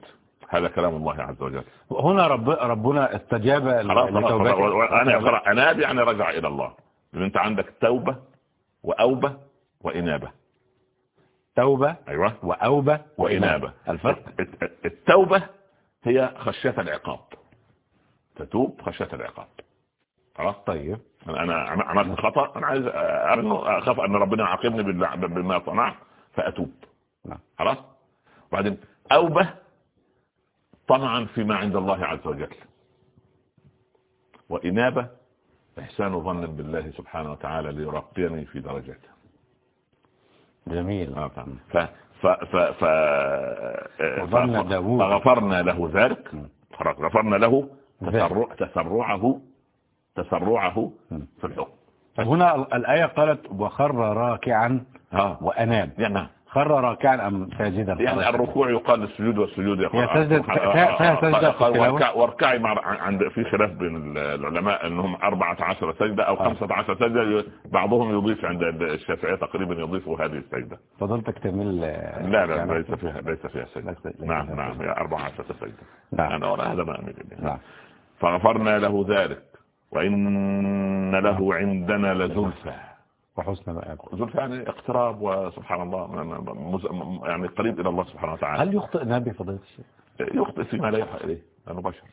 هذا كلام الله عز وجل. هنا رب ربنا استجاب خلاص أناب يعني رجع إلى الله. أنت عندك توبة وأوبة وإنابة. توبة أيوة. وأوبة وإنابة. الفرق؟ الت- الت- التوبة هي خشية العقاب. تتوب خشية العقاب. خلاص؟ طيب. أنا عملت خطأ. أنا عايز أخاف أن ربنا يعاقبني بما صنعت فأتوب. نعم. خلاص؟ وبعدين أوبه طمعا فيما عند الله عز وجل وإنابة إحسان ظن بالله سبحانه وتعالى ليرقيني في درجاته جميل آه،. ف ف ف ف داوود. فغفرنا له ذلك. غفرنا له. تسرع تسرعه تسرعه. في الحكم فهنا ال- الآية قالت وخر راكعا ها وأناب نعم. خر راكعا أم ساجدا؟ يعني الركوع يقال السجود والسجود يقال سجدة- واركعي مع عند في خلاف بين العلماء إنهم 14 سجدة أو آه. 15 سجدة بعضهم يضيف عند الشافعية تقريبا يضيفوا هذه السجدة. فضلتك تميل لا لا ليس فيها ليس فيها سجدة. نعم نعم. هي 14 سجدة. نعم. أنا ولا هذا ما اليه نعم. فغفرنا له ذلك وإن له عندنا لزلفى. وحسن مآب زلفى يعني اقتراب وسبحان الله يعني قريب إلى الله سبحانه وتعالى. هل يخطئ النبي فضيلة الشيخ؟ يخطئ فيما لا يوحى إليه لأنه بشر.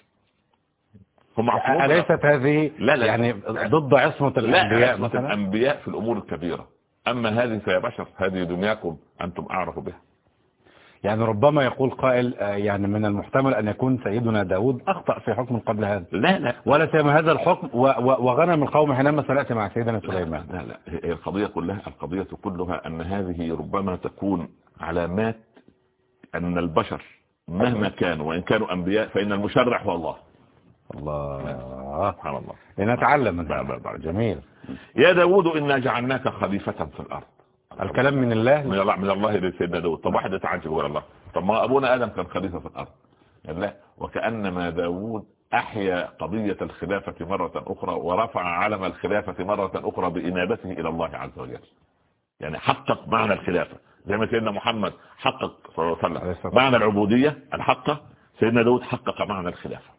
هم أليست هذه لا لا. يعني ضد عصمة لا الأنبياء عصمة مثلا؟ الأنبياء في الأمور الكبيرة. أما هذه فهي بشر. هذه دنياكم أنتم أعرف بها. يعني ربما يقول قائل آه، يعني من المحتمل أن يكون سيدنا داود أخطأ في حكم قبل هذا. لا لا. ولا سيما هذا الحكم وغنم القوم حينما سنأتي مع سيدنا سليمان. لا لا. هي القضية كلها القضية كلها أن هذه ربما تكون علامات أن البشر مهما كانوا وإن كانوا أنبياء فإن المشرع هو الله. الله. سبحان الله. لنتعلم من هذا. جميل. يا داود إنا جعلناك خليفة في الأرض. الكلام من الله؟ من الله من الله لسيدنا داود طب واحد يتعجب يقول الله. طب ما أبونا آدم كان خليفة في الأرض. قال لا وكأنما داود أحيا قضية الخلافة مرة أخرى ورفع علم الخلافة مرة أخرى بإنابته إلى الله عز وجل. يعني حقق معنى الخلافة. زي ما سيدنا محمد حقق صلى الله عليه وسلم. معنى العبودية الحقة سيدنا داود حقق معنى الخلافة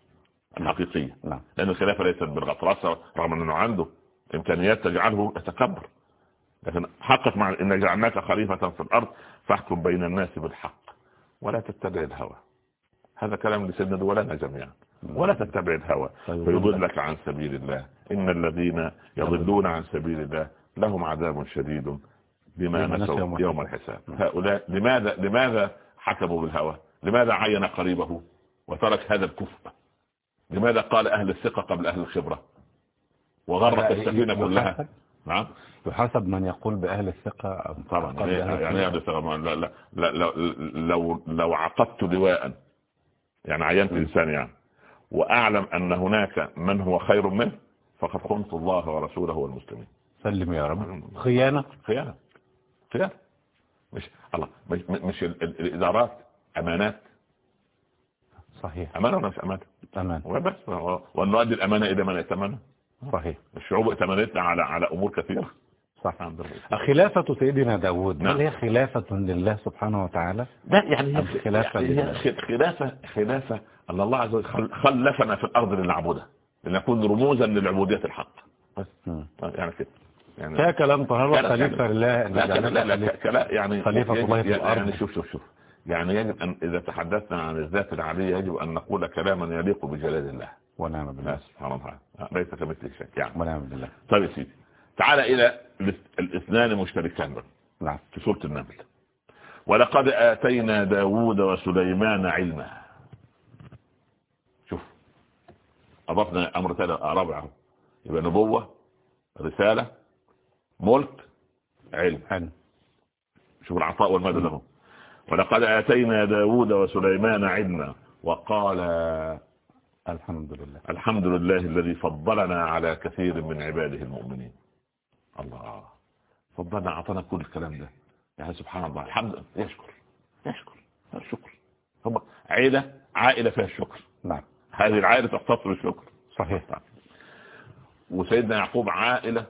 الحقيقية. نعم. لأن الخلافة ليست بالغطرسة رغم أنه عنده إمكانيات تجعله يتكبر. لكن حقق مع إن جعلناك خليفة في الأرض فاحكم بين الناس بالحق. ولا تتبع الهوى. هذا كلام لسيدنا ولنا جميعا. ولا تتبع الهوى. فيضلك عن سبيل الله. إن الذين يضلون عن سبيل الله لهم عذاب شديد بما نسوا يوم الحساب. هؤلاء لماذا لماذا حكموا بالهوى؟ لماذا عين قريبه وترك هذا الكفء؟ لماذا قال أهل الثقة قبل أهل الخبرة؟ وغرق السفينة كلها. نعم. يحاسب من يقول بأهل الثقة طبعا إيه- أهل يعني الثقة. أهل الثقة ما- لا لا لا لو لو عقدت لواء يعني عينت إنسان يعني وأعلم أن هناك من هو خير منه فقد خنت الله ورسوله والمسلمين. سلم يا رب. خيانة؟ خيانة. خيانة. مش الله مش, مش ال- ال- الإدارات أمانات. صحيح. أمانة ولا مش أمانة؟ أمان وبس وان نؤدي الأمانة إلى من ائتمنها. صحيح. الشعوب ائتمنتنا على على أمور كثيرة. صح. خلافة سيدنا داود نعم. هل هي خلافة لله سبحانه وتعالى؟ لا يعني أم خلافة يعني لله؟ هي خلافة خلافة أن الله عز وجل خل- خلفنا في الأرض لنعبده لنكون رموزا للعبودية الحق. بس. مم. يعني كده. يعني فيها كلام طهارة لا، خليفة لله لا لا لا, لا, لا, لا يعني خليفة الله في يعني الأرض. شوف شوف شوف. يعني يجب أن إذا تحدثنا عن الذات العالية يجب أن نقول كلاما يليق بجلال الله. ونعم بالله. سبحانه وتعالى ليس كمثله شيء يعني. ونعم بالله. طيب يا سيدي. تعال إلى الاث- الاثنان مشتركان بقى. نعم. في سورة النمل. ولقد آتينا داود وسليمان علما. شوف. أضفنا أمر رابع يبقى نبوة رسالة ملك علم. حلو. شوف العطاء والمدى له ولقد آتينا داود وسليمان علما. وقال الحمد لله. الحمد لله الذي فضلنا على كثير من عباده المؤمنين. الله. فضلنا أعطانا كل الكلام ده. يعني سبحان الله. الحمد لله. يشكر يشكر الشكر هم عائلة عائلة فيها الشكر. نعم. هذه العائلة تختص بالشكر. صحيح. وسيدنا يعقوب عائلة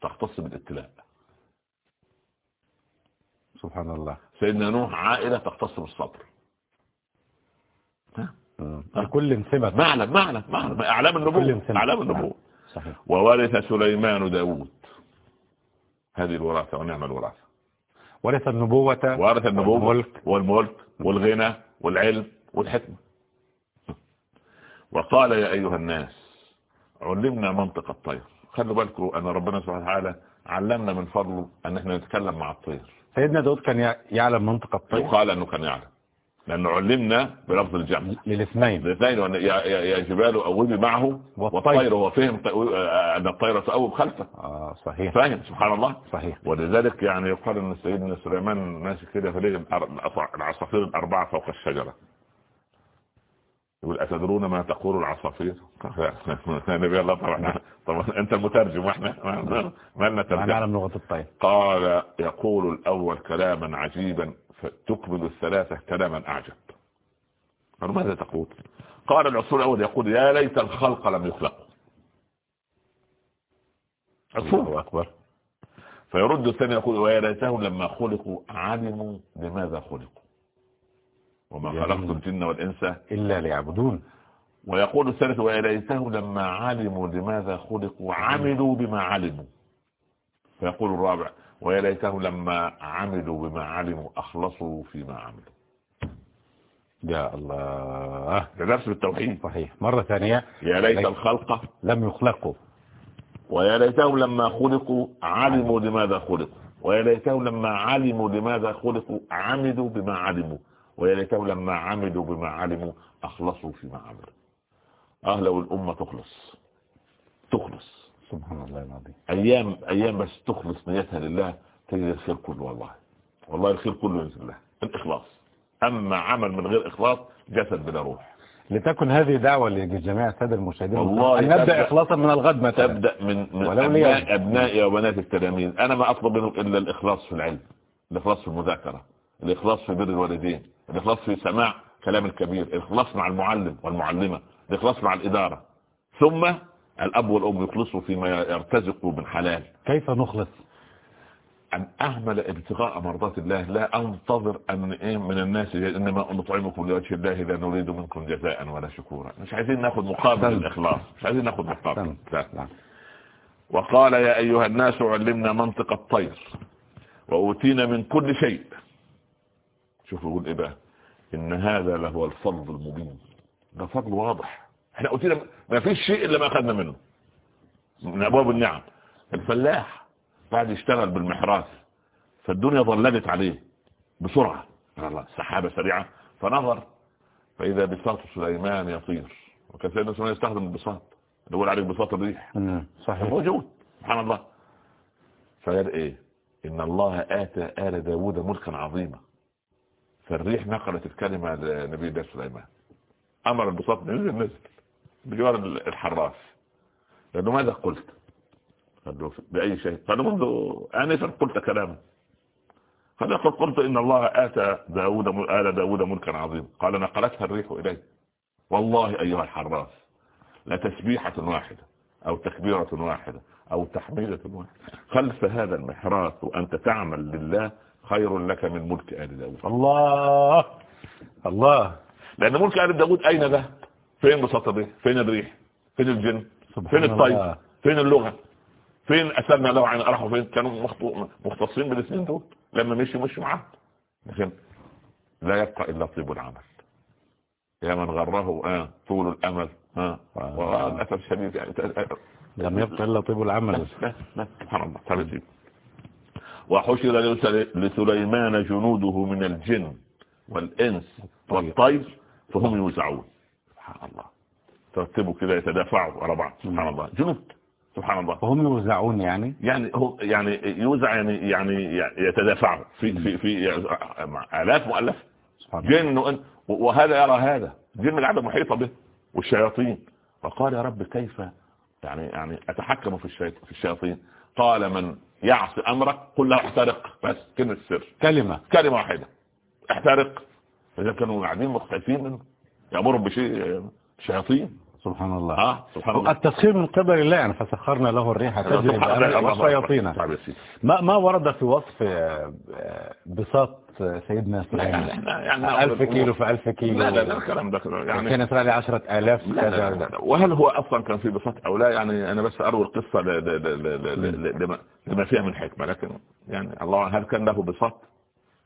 تختص بالابتلاء. سبحان الله. سيدنا نوح عائلة تختص بالصبر. مم. لكل سمة. معلم معلم معلم أعلام كل النبوة سنة. أعلام النبوة. صحيح. وورث سليمان داود هذه الوراثة ونعم الوراثة. ورث النبوة وارث النبوة والملك. والملك والغنى والعلم والحكمة. وقال يا أيها الناس علمنا منطق الطير. خلوا بالكم أن ربنا سبحانه وتعالى علمنا من فضله أن إحنا نتكلم مع الطير. سيدنا داود كان يع- يعلم منطق الطير. يقال أنه كان يعلم. لأنه علمنا بلفظ الجمع. للاثنين. الاثنين وأن يا, جبال اوبي معه والطير. هو فهم آه، أن الطير تؤوب خلفه. آه صحيح. فاهم؟ سبحان الله. صحيح. ولذلك يعني يقال إن سيدنا سليمان ماشي كده فليه العصافير الأربعة فوق الشجرة. يقول أتدرون ما تقول العصافير؟ نبي الله طبعا. طبعا أنت المترجم وإحنا ما- لنا ما ترجمة. نعلم لغة الطير. قال يقول الأول كلاما عجيبا فتكمل الثلاثة كلاما أعجب. قالوا ماذا تقول؟ قال العصفور الأول يقول يا ليت الخلق لم يخلقوا. الله أكبر. فيرد الثاني يقول ويا ليتهم لما خلقوا علموا لماذا خلقوا. وما. خلقت الجن والإنس إلا ليعبدون. ويقول الثالث ويا ليتهم لما علموا لماذا خلقوا عملوا بما علموا. فيقول الرابع ويا ليتهم لما عملوا بما علموا أخلصوا فيما عملوا. يا الله. ده درس بالتوحيد. صحيح. مرة ثانية. يا ليت الخلق. لم يخلقوا. ويا ليتهم لما خلقوا علموا لماذا خلقوا. ويا ليتهم لما علموا لماذا خلقوا عملوا بما علموا. ويا ليتهم لما عملوا بما علموا أخلصوا فيما عملوا. آه لو الأمة تخلص. تخلص. سبحان الله العظيم. أيام أيام بس تخلص نيتها لله تجد الخير كله والله. والله الخير كله ينزل الله الإخلاص. أما عمل من غير إخلاص جسد بلا روح. لتكن هذه دعوة لجميع السادة المشاهدين والله أن نبدأ تبدأ- إخلاصا من الغد مثلا. تبدا من, من ليوم. أبنائي وبنات التلاميذ. أنا ما أطلب منهم إلا الإخلاص في العلم الإخلاص في المذاكرة الإخلاص في بر الوالدين الإخلاص في سماع كلام الكبير الإخلاص مع المعلم والمعلمة الإخلاص مع الإدارة. ثم الأب والأم يخلصوا فيما يرتزقوا من حلال. كيف نخلص؟ أن أعمل ابتغاء مرضات الله. لا أنتظر أن إيه من الناس إنما نطعمكم لوجه الله لا نريد منكم جزاء ولا شكورا. مش عايزين ناخد مقابل. الإخلاص. مش عايزين ناخد مقابل. وقال يا أيها الناس علمنا منطق الطير. وأوتينا من كل شيء. شوفوا يقول إيه بقى إن هذا لهو الفضل المبين. ده فضل واضح. إحنا أوتينا ما فيش شيء إلا ما أخذنا منه. من أبواب النعم. الفلاح بعد يشتغل بالمحراث فالدنيا ظللت عليه بسرعة. سحابة سريعة. فنظر فإذا بساط سليمان يطير. وكان سيدنا سليمان يستخدم البساط. اللي هو عليه بساط الريح. صحيح. موجود. سبحان الله. فقال إيه؟ إن الله آتى آل داود ملكا عظيما. فالريح نقلت الكلمة لنبي الله سليمان. أمر البساط نزل نزل بجوار الحراس. لأنه ماذا قلت؟ قال بأي شيء؟ قال منذ انفا قلت كلاما قال قد قلت إن الله آتى داود آل داود ملكا عظيما؟ قال نقلتها الريح اليه والله أيها الحراس لتسبيحة واحدة أو تكبيرة واحدة أو تحميدة واحدة. خلف هذا المحراث وأنت تعمل لله خير لك من ملك آل داود. الله! الله! لأن ملك آل داود أين ذهب؟ فين بساط الريح فين الريح؟ فين الجن؟ فين الطير الله. فين اللغة؟ فين أسرنا له عن راحوا فين كانوا مخطو- مختصين بالاثنين دول؟ لما مشي مشي معاه لكن لا يبقى إلا طيب العمل. يا من غره آه طول الأمل. آه. وللأسف الشديد يعني لم يبق إلا طيب العمل. سبحان الله. تعالى وحشر لسل- لسليمان جنوده من الجن والإنس والطير فهم يوزعون. سبحان الله. ترتبوا كده يتدافعوا على بعض. سبحان الله. جنود سبحان الله. وهم يوزعون يعني؟ يعني هو يعني يوزع يعني يعني يتدافعوا. في في في آلاف مؤلفة سبحان الله. جن وهذا يرى هذا. جن العدد محيطة به. والشياطين. فقال يا رب كيف؟ يعني يعني أتحكم في الشياطين في الشياطين. قال من يعصي أمرك قل له احترق. بس كلمة السر. كلمة. كلمة واحدة. احترق. إذا كانوا قاعدين مختلفين منه. يأمرهم بشيء شياطين سبحان الله. آه سبحان الله. التسخير من قبل الله يعني فسخرنا له الريح تجري والشياطين طيب. ما ما ورد في وصف آه، بساط سيدنا سليمان؟ يعني ألف كيلو في ألف كيلو. لا لا لا الكلام ده يعني كان لا لا كذا. لا. وهل هو أصلا كان في بساط أو لا؟ يعني أنا بس أروي القصة لما فيها من حكمة لكن يعني الله هل كان له بساط؟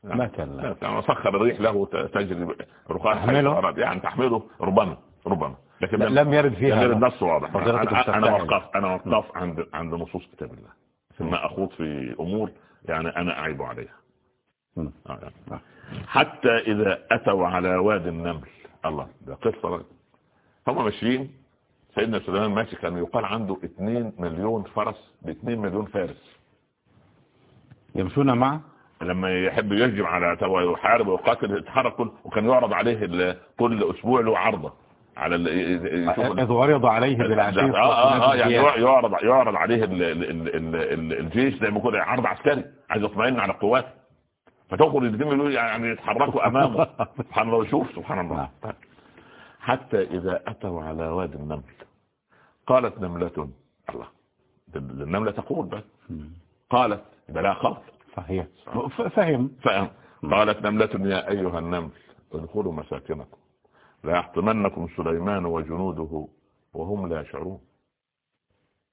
يعني ما كان. لا يعني سخر الريح له تجري رخاء حيث. يعني تحمله ربما ربما لكن لم يرد فيها لم يرد. نص واضح أنا. وقف أنا وقف عند عند نصوص كتاب الله ثم أخوض في أمور يعني أنا أعيب عليها. آه، يعني. حتى إذا أتوا على وادي النمل الله ده بقى. هم ماشيين سيدنا سليمان ماشي كان يقال عنده 2 مليون فرس ب 2 مليون فارس يمشون معه لما يحب يهجم على تبع يحارب ويقاتل يتحرك وكان يعرض عليه كل أسبوع له عرضة على ال- إذ عرض عليه بالعشير آه آه آه يعني يعرض يعرض عليه ال ال ال ال ال الجيش زي ما يكون عرض عسكري عايز يطمئن على القوات. فتخرج يقولوا يعني يتحركوا أمامه. سبحان الله وشوف سبحان الله. طيب. حتى إذا أتوا على وادي النمل قالت نملة الله النملة تقول بس. قالت يبقى لها خلط صحيح. فهم. فهم. قالت نملة يا أيها النمل ادخلوا مساكنكم. لا يحطمنكم سليمان وجنوده وهم لا يشعرون.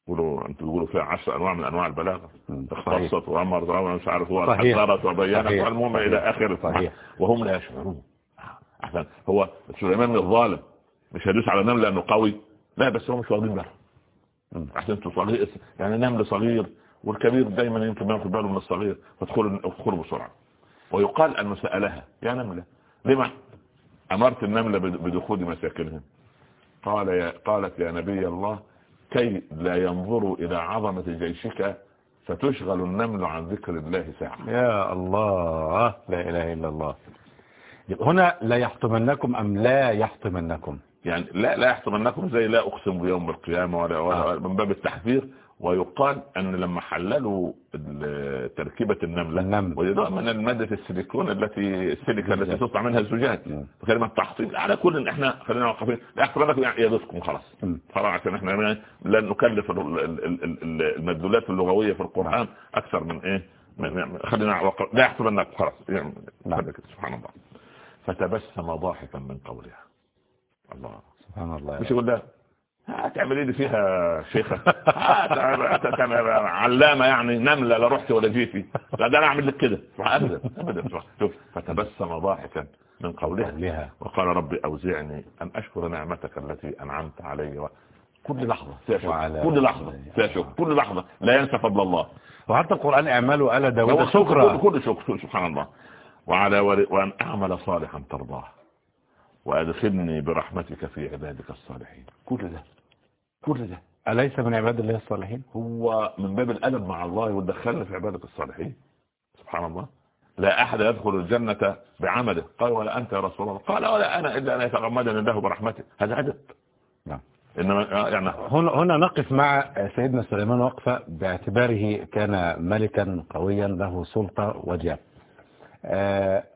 يقولوا أنتوا تقولوا فيها عشر أنواع من أنواع البلاغة. اختصت وأمر وأمر مش عارف هو. حذرت وبينت. والمهم. إلى اخره صحيح. وهم لا يشعرون. أحسن. هو سليمان الظالم. مش هيدوس على النمل لأنه قوي. لا بس هو مش واخدين باله. مم. عشان أنتوا صغير يعني نمل صغير. والكبير دايما يمكن ما ياخد باله من الصغير فادخلوا ادخلوا بسرعة. ويقال أنه سألها يا نملة لما أمرت النملة بد- بدخول مساكنهم؟ قال يا قالت يا نبي الله كي لا ينظروا إلى عظمة جيشك فتشغل النمل عن ذكر الله ساعة. يا الله لا إله إلا الله. هنا لا يحطمنكم أم لا يحطمنكم؟ يعني لا لا يحطمنكم زي لا أقسم بيوم القيامة ولا, ولا آه. من باب التحذير ويقال أن لما حللوا ال- تركيبة النملة النمل. وجدوها من المادة السيليكون التي السيليكا التي. تطلع منها الزجاج. مم. كلمه تحطيم على كل إحنا خلينا واقفين. لا يحطمنكم يعني يغيظكم خلاص. خلاص عشان إحنا يعني لن نكلف ال- ال- ال- ال- المدلولات اللغوية في القرآن أكثر من إيه؟ من خلينا لا يحطمنكم خلاص. يعني نعم. سبحان الله. فتبسم ضاحكا من قولها. الله. سبحان الله مش يقول هتعملي لي فيها شيخة؟ هت- علامة يعني نملة لا رحت ولا جيتي. لا ده أنا أعمل لك كده. ابدا ابدا شوف فتبسم ضاحكا من قولها. وقال ربي أوزعني أن أشكر نعمتك التي أنعمت علي. و- كل لحظة كل لحظة فيها شكر كل لحظة. لا ينسى فضل الله. وحتى القرآن آل هو داود شكرا. كل شكر سبحان الله. وعلى وأن أعمل صالحا ترضاه. وأدخلني برحمتك في عبادك الصالحين. كل ده. كل ده. أليس من عباد الله الصالحين؟ هو من باب الأدب مع الله ودخلنا في عبادك الصالحين. سبحان الله. لا أحد يدخل الجنة بعمله. قال ولا أنت يا رسول الله. قال ولا أنا إلا أن يتغمدني الله برحمته. هذا أدب. نعم. انما آه، يعني هنا هنا نقف مع سيدنا سليمان وقفة. باعتباره كان ملكا قويا له سلطة وجاه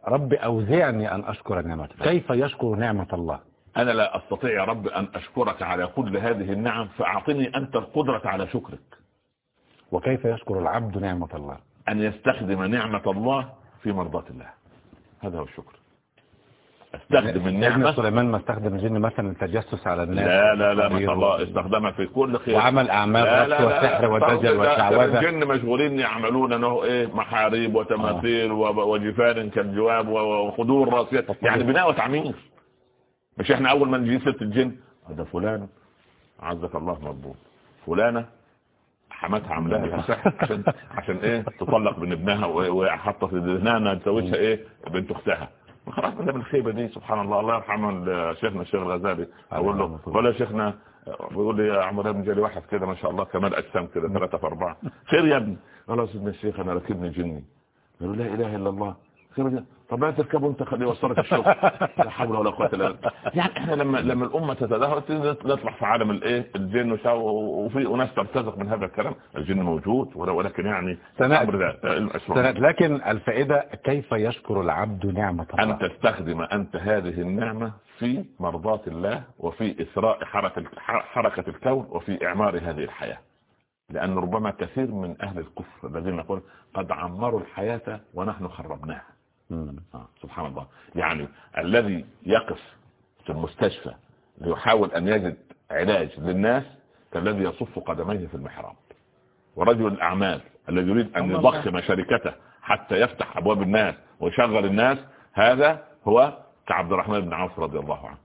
رب أوزعني أن أشكر نعمتك كيف يشكر نعمة الله؟ أنا لا أستطيع يا رب أن أشكرك على كل هذه النعم فأعطني أنت القدرة على شكرك. وكيف يشكر العبد نعمة الله؟ أن يستخدم نعمة الله في مرضاة الله. هذا هو الشكر. أستخدم النعمة. سليمان ما استخدم الجن مثلا التجسس على الناس؟ لا لا لا ما الله. استخدمها في كل خير. وعمل لا لا وسحر. ودجل وشعوذة. الجن مشغولين يعملون إنه إيه محاريب وتماثيل وب- وجفان كالجواب وخدور راسيات يعني بناء وتعمير. مش إحنا اول ما نجي ست الجن؟ هذا فلان عزك الله مضبوط. فلانة حماتها عاملاها عشان عشان إيه؟ تطلق من ابنها وحاطة في ذهنها انها تزوجها إيه؟ بنت اختها. خلاص من الخيبه دي سبحان الله. الله يرحمه شيخنا الشيخ الغزالي. أقول له ولا شيخنا بيقول لي يا عمر ابن جالي واحد كده ما شاء الله كمال أجسام كده ثلاثة في أربعة. خير يا ابني. قال يا سيدنا الشيخ أنا راكبني جني. قالوا لا إله إلا الله. طب لا تركبوا انت خليه يوصلك الشغل. لا حول ولا قوة إلا بالله. يعني إحنا لما لما الأمة تتدهور نطلع في عالم الإيه؟ الجن وفي اناس ترتزق من هذا الكلام. الجن موجود ولكن يعني سنة لكن الفائدة كيف يشكر العبد نعمة الله؟ أن تستخدم أنت هذه النعمة في مرضاة الله وفي إثراء حركة حركة الكون وفي إعمار هذه الحياة. لأن ربما كثير من أهل الكفر الذين يقول قد عمروا الحياة ونحن خربناها. آه سبحان الله. يعني الذي يقف في المستشفى ليحاول أن يجد علاج للناس كالذي يصف قدميه في المحراب. ورجل الأعمال الذي يريد أن. يضخم شركته حتى يفتح أبواب الناس ويشغل الناس هذا هو كعبد الرحمن بن عوف رضي الله عنه.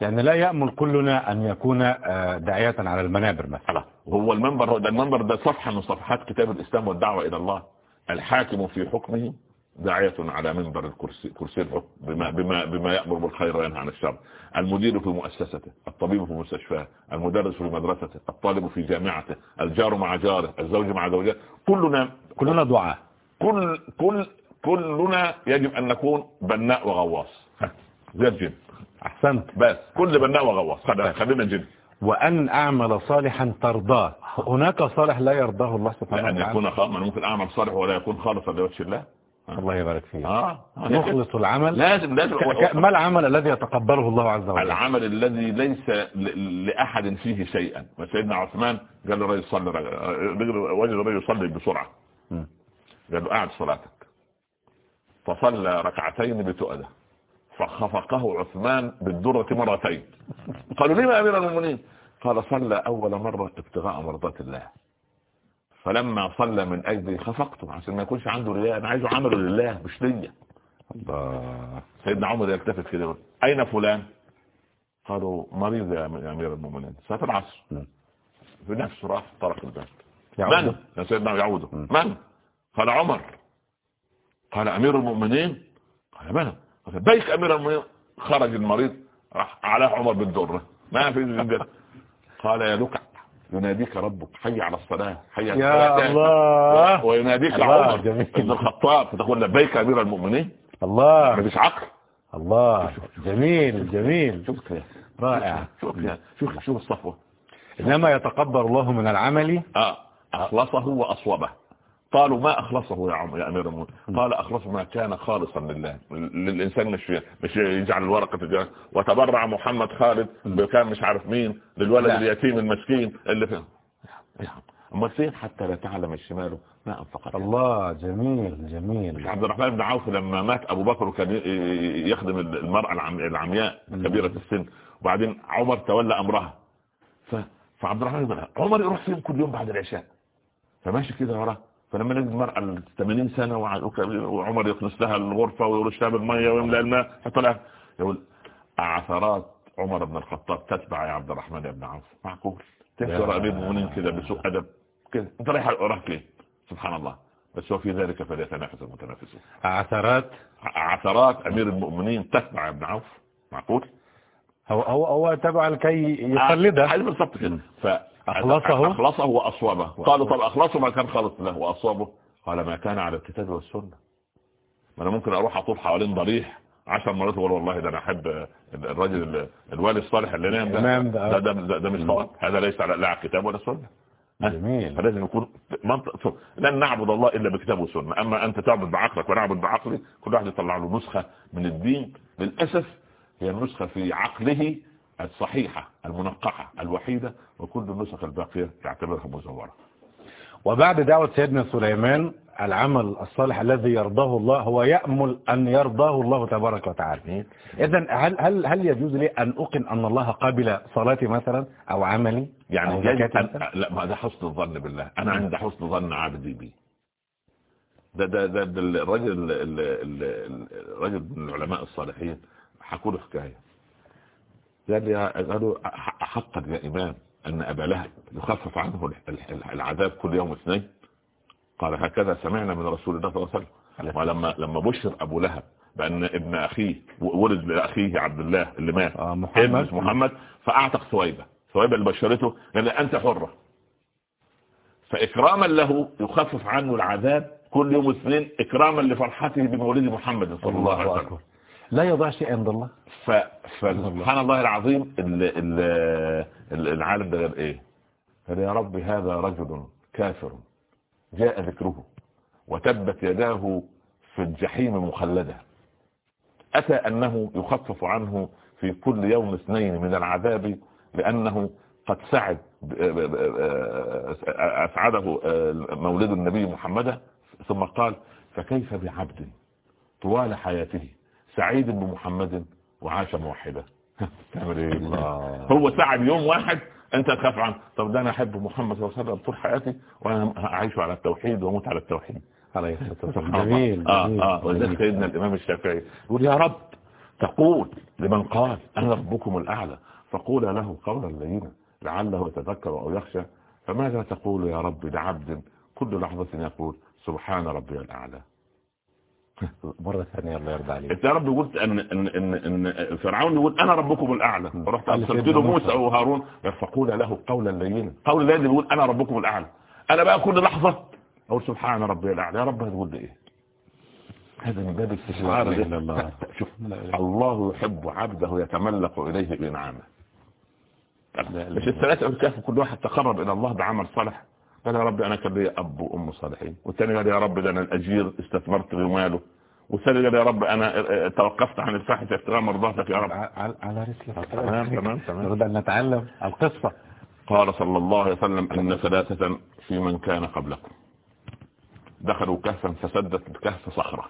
يعني لا يأمل كلنا أن يكون آه، داعية على المنابر مثلا. وهو المنبر هو ده المنبر ده صفحة من صفحات كتاب الإسلام والدعوة إلى الله. الحاكم في حكمه داعية على منبر الكرسي كرسي الحكم بما, بما, بما يأمر بالخير وينهى عن الشر. المدير في مؤسسته الطبيب في مستشفاه المدرس في مدرسته الطالب في جامعته الجار مع جاره الزوج مع زوجته كلنا كلنا دعاء. كل كل كلنا يجب أن نكون بناء وغواص. زي الجن. أحسنت. بس كل بناء وغواص. خلينا جن وأن أعمل صالحا ترضاه. هناك صالح لا يرضاه الله سبحانه لأن وتعالى. يكون خ... ممكن أعمل صالح ولا يكون خالصا لوجه الله. الله يبارك فيك. آه. نخلص العمل. لازم لازم. ما العمل الذي يتقبله الله عز وجل؟ العمل الذي ليس ل- لأحد فيه شيئا. سيدنا عثمان قال له رجل صلي رجل وجد رجل يصلي بسرعة. قال له قاعد صلاتك. فصلى ركعتين بتؤدة. فخفقه عثمان بالدرة مرتين. قالوا لما أمير المؤمنين؟ قال صلى أول مرة ابتغاء مرضات الله. فلما صلى من أجلي خفقته عشان ما يكونش عنده رياء. أنا عايزه عمله لله مش ليا. الله. سيدنا عمر يلتفت كده أين فلان؟ قالوا مريض يا أمير- المؤمنين. ساعة العصر. في نفسه راح طرق الباب. من؟ يا سيدنا يعوده. من؟ قال عمر. قال أمير المؤمنين؟ قال من؟ قال بيك أمير المؤمنين. خرج المريض راح على عمر بالدرة ما في. قال يا لكع يناديك ربك حي على الصلاة حي على يا الصلاة. الله. ويناديك الله، عمر جميل. ابن الخطاب فتقول لبيك أمير المؤمنين. الله. مفيش عقل. الله. جميل جميل. شوف رائع. شوف شوف الصفوة. إنما يتقبل الله من العمل. آه أخلصه وأصوبه. قالوا ما أخلصه يا عم يا أمير المؤمنين. قال أخلصه ما كان خالصا لله. للإنسان مش مش يجعل الورقة تجاه وتبرع محمد خالد بكان مش عارف مين للولد لا. اليتيم المسكين اللي فيه. أما فين حتى لا تعلم الشمال ما أنفقت. الله جميل جميل. عبد الرحمن بن عوف لما مات أبو بكر ي- يخدم المرأة العم- العمياء كبيرة السن. وبعدين عمر تولى أمرها. ف... فعبد الرحمن بن عمر يروح فيهم كل يوم بعد العشاء. فماشي كده وراه فلما نجد المرأة ال 80 سنة وعمر يكنس لها الغرفة ويرش لها بالمية ويملأ الماء يحط لها يقول عثرات عمر بن الخطاب تتبع يا عبد الرحمن بن عوف. معقول. ورا امير المؤمنين كده بسوء أدب. كده أنت رايح وراك ليه؟ سبحان الله. بس هو في ذلك فليتنافس المتنافسون. عثرات عثرات أمير المؤمنين تتبع ابن عوف. معقول؟ هو هو هو تبع لكي يقلدها بالظبط كده أخلصه؟ أخلصه واصوبه قالوا طب أخلصه ما كان خالص له واصوبه قال ما كان على الكتاب والسنة. ما أنا ممكن أروح أطوف حوالين ضريح عشر مرات وأقول والله ده أنا أحب الراجل ال- الوالي الصالح اللي نام ده. ده. ده, ده, مش صواب هذا ليس على لا على الكتاب ولا السنة. جميل. فلازم يكون منطق لن نعبد الله إلا بكتاب وسنة. أما أنت تعبد بعقلك ونعبد بعقلي كل واحد يطلع له نسخة من الدين. للأسف هي النسخة في عقله الصحيحة المنقحة الوحيدة وكل النسخ الباقية يعتبرها مزورة. وبعد دعوة سيدنا سليمان العمل الصالح الذي يرضاه الله هو يأمل أن يرضاه الله تبارك وتعالى. إذا هل هل هل يجوز لي أن أوقن أن الله قبل صلاتي مثلا أو عملي؟ يعني أو أن... مثلا؟ لا ما ده حسن الظن بالله. أنا عندي حسن ظن عبدي بي ده ده ده, الراجل ال- ال- ال- الراجل من العلماء الصالحين. حكوا له حكاية. قال لي قالوا حقا يا امام أن أبا لهب يخفف عنه ال- ال- العذاب كل يوم اثنين قال هكذا سمعنا من رسول الله صلى الله عليه وسلم. ولما لما بشر أبو لهب بأن ابن أخيه ولد لأخيه عبد الله اللي مات. آه، محمد. محمد. فأعتق ثويبه ثويبه اللي بشرته. قال أنت حرة. فإكراما له يخفف عنه العذاب كل يوم اثنين إكراما لفرحته بمولد محمد صلى الله عليه وسلم. لا يضع شيء عند الله. فسبحان الله. العظيم ال... ال... ال- العالم ده قال إيه قال يا رب هذا رجل كافر. جاء ذكره وتبت يداه في الجحيم مخلدة. أتى أنه يخفف عنه في كل يوم اثنين من العذاب لأنه قد سعد أسعده مولد النبي محمد ثم قال فكيف بعبد طوال حياته؟ سعيد بمحمد وعاش موحدا إيه الله. هو سعد يوم واحد انت تخاف عنه طب ده أنا احب محمد صلى الله عليه وسلم طول حياتي وأنا اعيش على التوحيد واموت على التوحيد عليه. جميل آه آه. سيدنا الإمام الشافعي يقول يا رب تقول لمن قال أنا ربكم الأعلى فقول له قولا لينا لعله يتذكر أو يخشى فماذا تقول يا رب لعبد كل لحظة يقول سبحان ربي الأعلى مرة ثانية الله يرضى عليك. انت يا رب قلت ان ان ان, إن فرعون يقول أنا ربكم الاعلى. قال سيدنا سجدوا موسى. وهارون يرفقون له قولا لينا. قول لين يقول أنا ربكم الاعلى. أنا بقى كل لحظة أقول سبحان ربي الاعلى. يا رب هتقول لي إيه؟ هذا من باب لا الاستشعار الله. شوف. الله يحب عبده يتملق إليه بانعامه مش الكهف كل واحد تقرب إلى الله بعمل صالح. قال يا رب أنا كان لي أب وأم صالحين. والثاني قال يا رب ده أنا الأجير استثمرت بماله والثالث قال يا رب أنا توقفت عن الفاحشة ابتغاء مرضاتك يا رب. على على رسلك تمام تمام تمام. نريد أن نتعلم القصة. قال صلى الله عليه وسلم إن ثلاثة في من كان قبلكم. دخلوا كهفا فسدت الكهف صخرة.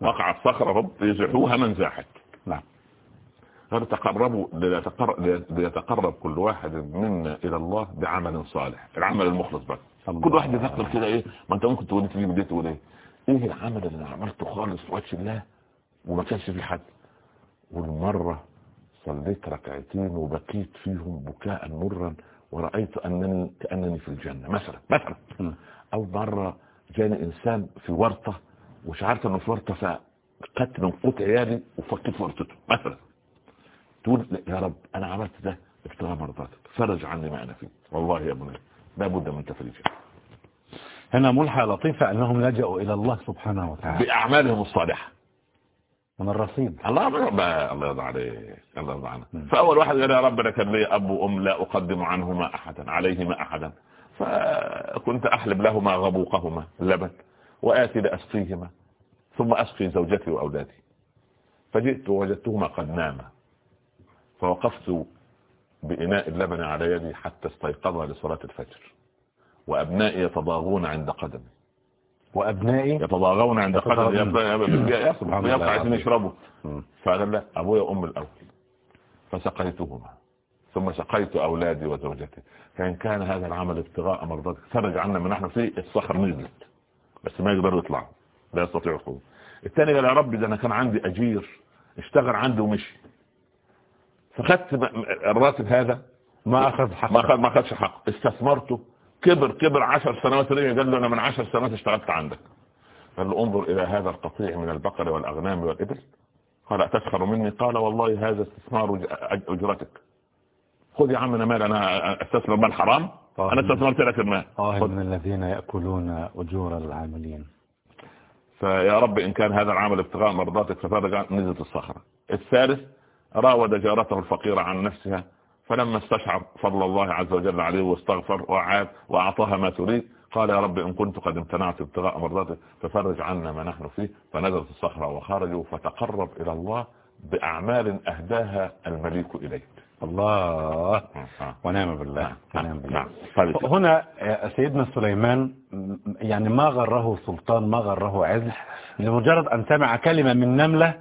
وقعت صخرة رب يزحوها من زاحت نعم. قال تقربوا ليتقر- ليتقرب كل واحد منا إلى الله بعمل صالح. العمل المخلص الله. كل واحد يفكر كده إيه؟ ما أنت ممكن تقول تيجي بديت تقول إيه؟ إيه العمل اللي أنا عملته خالص في وجه الله وما كانش في حد؟ والمرة صليت ركعتين وبكيت فيهم بكاء مرا ورأيت أنني كأنني في الجنة. مثلا مثلا. أو مرة جاني إنسان في ورطة وشعرت أنه في ورطة فقدت من قوت عيالي وفكيت ورطته. مثلا تقول يا رب أنا عملت ده ابتغاء مرضاتك. فرج عني ما أنا فيه. والله يا ابني لا بد من تفريجه هنا ملحة لطيفة أنهم لجأوا إلى الله سبحانه وتعالى. بأعمالهم الصالحة. من الرصيد. الله ما الله يرضى عليك الله يرضى عنك فأول واحد قال يا رب كان لي أب وأم لا أقدم عنهما أحدا عليهما أحدا. فكنت أحلب لهما غبوقهما اللبن وآتي لأسقيهما ثم أسقي زوجتي وأولادي. فجئت ووجدتهما قد ناما فوقفت بإناء اللبن على يدي حتى استيقظا لصلاة الفجر. وأبنائي يتضاغون عند قدمي. وأبنائي يتضاغون عند قدمي. يبقى عايزين. يشربوا. فقال لا أبويا أم الأول. فسقيتهما. ثم سقيت أولادي وزوجتي. فإن كان هذا العمل ابتغاء مرضاتك فرج عنا من نحن فيه الصخر نزلت بس ما يقدروا يطلعوا. لا يستطيع الخروج الثاني قال يا رب ده أنا كان عندي أجير. اشتغل عندي ومشي. فخدت م- الراتب هذا ما أخذ حقه. ما خد ما خدش حق استثمرته. كبر كبر عشر سنوات رجع قال له أنا من عشر سنوات اشتغلت عندك. قال له انظر إلى هذا القطيع من البقر والأغنام والإبل. قال أتسخر مني؟ قال والله هذا استثمار أجرتك. خذ يا عم أنا مال أنا أستثمر مال حرام. أنا استثمرت لك المال خذ. من الذين يأكلون أجور العاملين. فيا رب إن كان هذا العمل ابتغاء مرضاتك ففرج عن- نزلت الصخرة. الثالث راود جارته الفقيرة عن نفسها فلما استشعر فضل الله عز وجل عليه واستغفر وعاد وأعطاها ما تريد قال يا رب إن كنت قد امتنعت ابتغاء مرضاتك ففرج عنا ما نحن فيه. فنزلت الصخرة وخرجوا فتقرب إلى الله بأعمال أهداها المليك إليه. الله. آه. ونعم بالله. نعم. ونعم بالله. نعم. طيب. هنا سيدنا سليمان يعني ما غره سلطان ما غره عز لمجرد أن سمع كلمة من نملة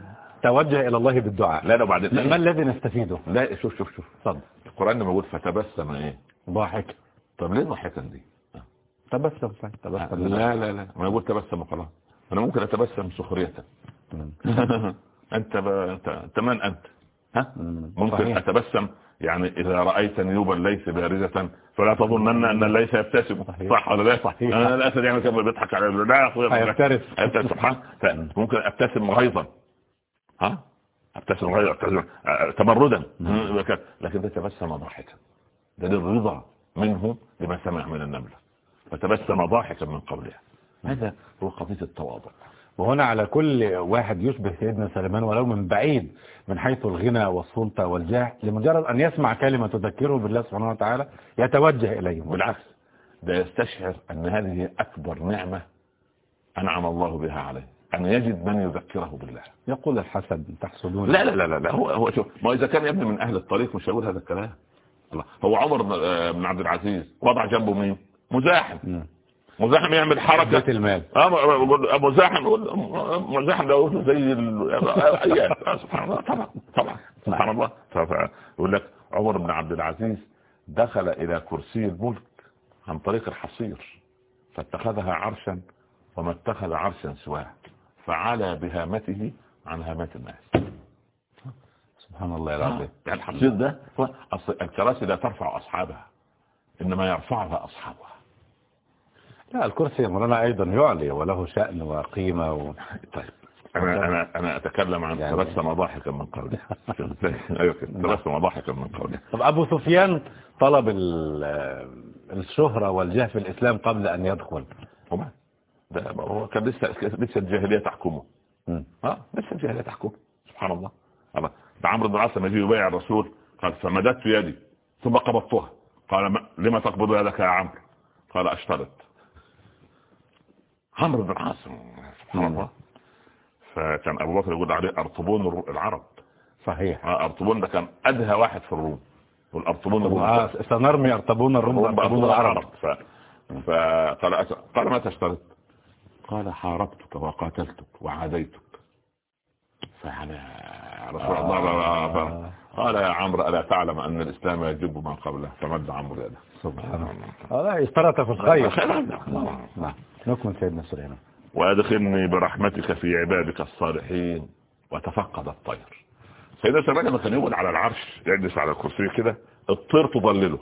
توجه إلى الله بالدعاء. لا لا وبعدين ما الذي نستفيده؟ لا شوف شوف شوف. صد القرآن لما يقول فتبسم إيه؟ ضاحك. طب ليه ضحكا دي؟ تبسم صحيح. تبسم. لا لا لا. ما يقول تبسم وخلاص. أنا ممكن أتبسم سخرية. مم. أنت ب... أنت من أنت؟ ها؟ مم. ممكن صحيح. أتبسم يعني إذا رأيت نيوبا ليس بارزة فلا تظنن أن الليث يبتسم. صح ولا لا؟ صحيح. أنا الاسد يعني كان بيضحك على لا يا اخويا سبحان ممكن أبتسم غيظا. ها؟ أبتسم غيظا أبتسم آه، تمردا لكن ده تبسم ضاحكا. ده للرضا منه لما سمع من النملة. فتبسم ضاحكا من قولها هذا هو قضية التواضع. وهنا على كل واحد يشبه سيدنا سليمان ولو من بعيد من حيث الغنى والسلطة والجاه لمجرد أن يسمع كلمة تذكره بالله سبحانه وتعالى يتوجه إليهم. بالعكس ده يستشعر أن هذه أكبر نعمة أنعم الله بها عليه. أن يجد من يذكره بالله. يقول الحسد تحسدون؟ لا لا لا لا, لا هو هو شوف ما إذا كان يا ابني من أهل الطريق مش هيقول هذا الكلام. الله. هو عمر بن- آه، عبد العزيز وضع جنبه مين؟ مزاحم. مزاحم يعمل حركة. المال. آه مزاحم مزاحم ده زي ال- آه، سبحان الله طبعا طبعا سبحان الله. يقول لك عمر بن عبد العزيز دخل إلى كرسي الملك عن طريق الحصير فاتخذها عرشا وما اتخذ عرشا سواه. فعلى بهامته عن هامات الناس. سبحان الله العظيم. يعني الحصير ده الكراسي لا ترفع أصحابها إنما يرفعها أصحابها. لا الكرسي مولانا أيضا يعلي وله شأن وقيمة و... طيب. أنا أنا أنا أتكلم عن يعني- تبسم ضاحكا من قولي أيوه كده تبسم ضاحكا من قولي طب أبو سفيان طلب ال- الشهرة والجاه في الإسلام قبل أن يدخل. وما ده هو كان لسه لسه الجاهلية تحكمه. آه لسه الجاهلية تحكمه. سبحان الله. ده عمرو بن العاص لما يجي يبايع الرسول قال فمددت يدي. ثم قبضتها. قال ما لما تقبض يدك يا عمرو؟ قال اشترط عمرو بن العاص سبحان. الله. فكان أبو بكر يقول عليه أرطبون العرب. صحيح. آه، أرطبون ده كان أدهى واحد في الروم. والأرطبون الروم سنرمي أرطبون الروم بأرطبون العرب. فقال قال ما تشترط قال حاربتك وقاتلتك وعاديتك. فعلى رسول الله آه. قال يا عمرو ألا تعلم أن الإسلام يجب ما قبله؟ فمد عمرو يده. سبحان الله. لا اشترط في الخير. خير. نعم نكمل سيدنا سليمان. وأدخلني برحمتك في عبادك الصالحين. وتفقد الطير. سيدنا سليمان لما كان يقعد على العرش يجلس على الكرسي كده الطير تضلله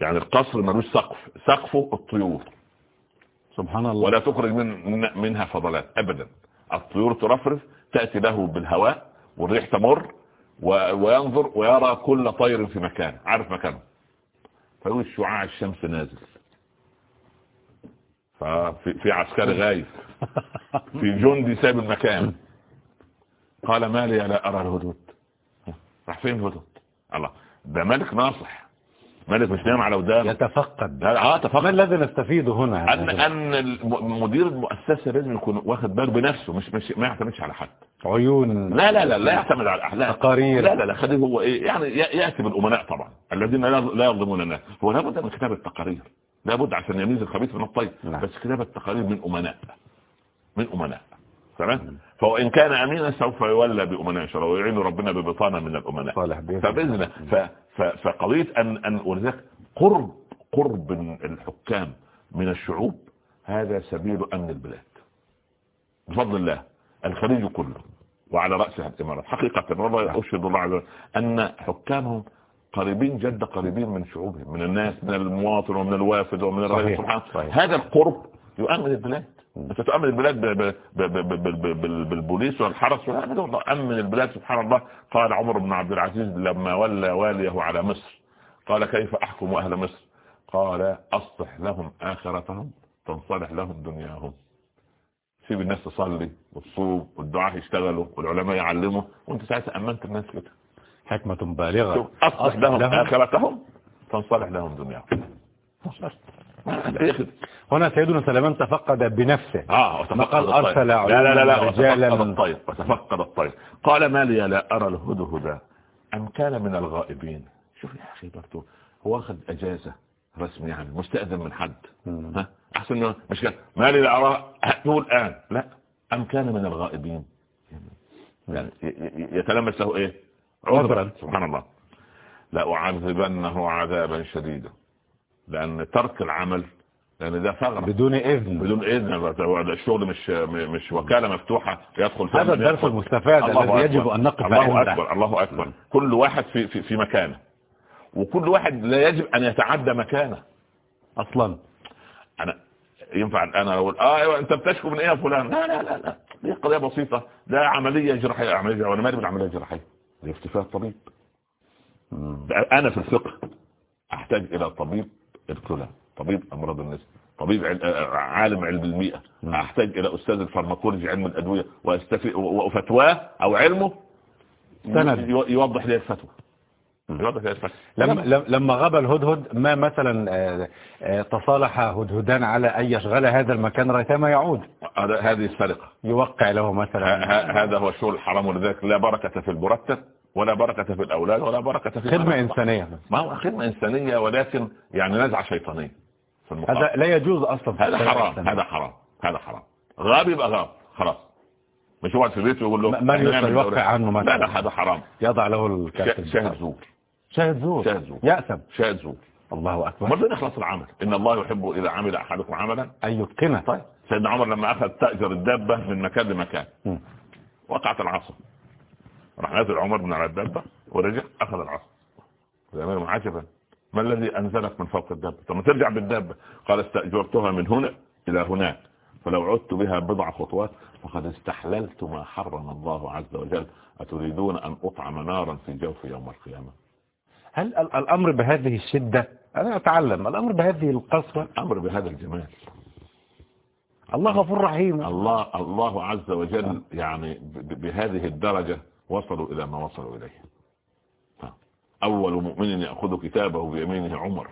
يعني القصر ملوش سقف سقفه الطيور. سبحان الله. ولا تخرج من من- منها فضلات. ابدا. الطيور ترفرف تأتي له بالهواء والريح تمر وينظر ويرى كل طير في مكانه عارف مكانه. فيقول شعاع الشمس نازل. ففي في عسكري غايب. في جندي ساب المكان. قال ما لي لا أرى الهدود راح فين الهدود الله. ده ملك ناصح. ملك مش نايم على ودانه. يتفقد. آه تفقد. ما الذي نستفيده هنا ان أن مدير المؤسسه لازم يكون واخد باله بنفسه مش مش ما يعتمدش على حد. عيون. لا لا لا لا يعتمد على الاحلام تقارير. لا لا لا خليه هو إيه يعني يأتي بالأمناء طبعا. الذين لا لا يظلمون الناس. هو لابد من كتابة تقارير. لابد عشان يميز الخبيث من الطيب. نعم. بس كتابة تقارير من أمناء. من أمناء. تمام؟ فهو ان كان امينا سوف يولى بأمناء ان شاء الله ويعين ربنا ببطانة من الأمناء. صالح فباذن الله ف- ف- فقضية أن أن ولذلك قرب قرب الحكام من الشعوب هذا سبيل أمن البلاد بفضل الله الخليج كله وعلى راسها الإمارات حقيقة والله اشهد الله عز وجل أن حكامهم قريبين جد قريبين من شعوبهم من الناس من المواطن ومن الوافد ومن الرئيس. سبحانه. هذا القرب يؤمن البلاد انت تؤمن البلاد بالبوليس والحرس أمن البلاد سبحان الله. قال عمر بن عبد العزيز لما ولى واليه على مصر قال كيف أحكم أهل مصر؟ قال أصلح لهم آخرتهم تنصلح لهم دنياهم. سيب الناس تصلي وتصوم والدعاة يشتغلوا والعلماء يعلموا. وأنت ساعتها أمنت الناس كده. حكمة بالغة. شوف أصلح لهم لهم. آخرتهم تنصلح لهم دنياهم. هنا سيدنا سليمان تفقد بنفسه. آه وتفقد. أرسل لا لا لا لا رجالا. وتفقد الطير وتفقد الطير. قال ما لي لا أرى الهدهد أم كان من الغائبين؟ شوف يا أخي برضه هو واخد أجازة رسمي يعني مستأذن من حد. ها؟ أحسن إنه مش كان ما لي لا أرى هو الآن. لا. أم كان من الغائبين؟ يعني ي- ي- يتلمس له إيه؟ عذرا. سبحان الله. لأعذبنه عذابا شديدا. لأن ترك العمل لأن ده ثغرة. بدون إذن. بدون إذن. ده الشغل مش مش وكالة مفتوحة يدخل هذا الدرس. المستفاد الذي أكبر. يجب أن نقف الله. أكبر. الله أكبر. كل واحد في في, في مكانه. وكل واحد لا يجب أن يتعدى مكانه. أصلا. أنا ينفع أنا أقول آه أيوه أنت بتشكو من إيه يا فلان؟ لا لا لا لا. دي قضية بسيطة. ده عملية جراحية. عملية جراحية. وأنا مالي بالعملية الجراحية؟ دي افتفاء الطبيب. أنا في الفقه أحتاج إلى طبيب الكلى طبيب أمراض النساء طبيب عل... آه، عالم علم الميئة مم. أحتاج إلى أستاذ الفارماكولوجي علم الأدوية واستفي وفتواه أو علمه سند. يو- يوضح لي الفتوى. يوضح لي الفتوى. لما لم- لما غاب الهدهد ما مثلا آه، آه، تصالح هدهدان على أن يشغل هذا المكان ريثما يعود؟ هذه السرقة. يوقع له مثلا. هذا هو الشغل الحرام ولذلك لا بركة في المرتب. ولا بركة في الأولاد ولا بركة في خدمة. إنسانية. ما هو خدمة إنسانية ولكن يعني في المقابل. هذا لا يجوز أصلا هذا حرام. هذا حرام هذا حرام. غاب يبقى غاب خلاص. مش يقعد في بيته يقول له من يوقع. عنه مثلا؟ لا لا هذا حرام. يضع له الكاتب شاهد زور. شاهد زور. شاهد زور. يأثم. شاهد زور. الله أكبر. مرضين يخلص العمل. إن الله يحب إذا عمل أحدكم عملا. أن يتقنه. طيب. سيدنا عمر لما أخذ تأجر الدابة من مكان لمكان. وقعت العصا راح نازل عمر من على الدابه ورجع أخذ العصا. الامير عجبا. ما الذي أنزلك من فوق الدابه ثم ترجع بالدابه قال استأجرتها من هنا إلى هناك. فلو عدت بها بضع خطوات فقد استحللت ما حرم الله عز وجل. أتريدون أن أطعم نارا في جوف يوم القيامة؟ هل ال- الأمر بهذه الشدة؟ أنا أتعلم. الأمر بهذه القسوة؟ أمر بهذا الجمال. الله غفور رحيم. الله الله عز وجل يعني بهذه الدرجة وصلوا إلى ما وصلوا إليه. ها. أول مؤمن يأخذ كتابه بيمينه عمر.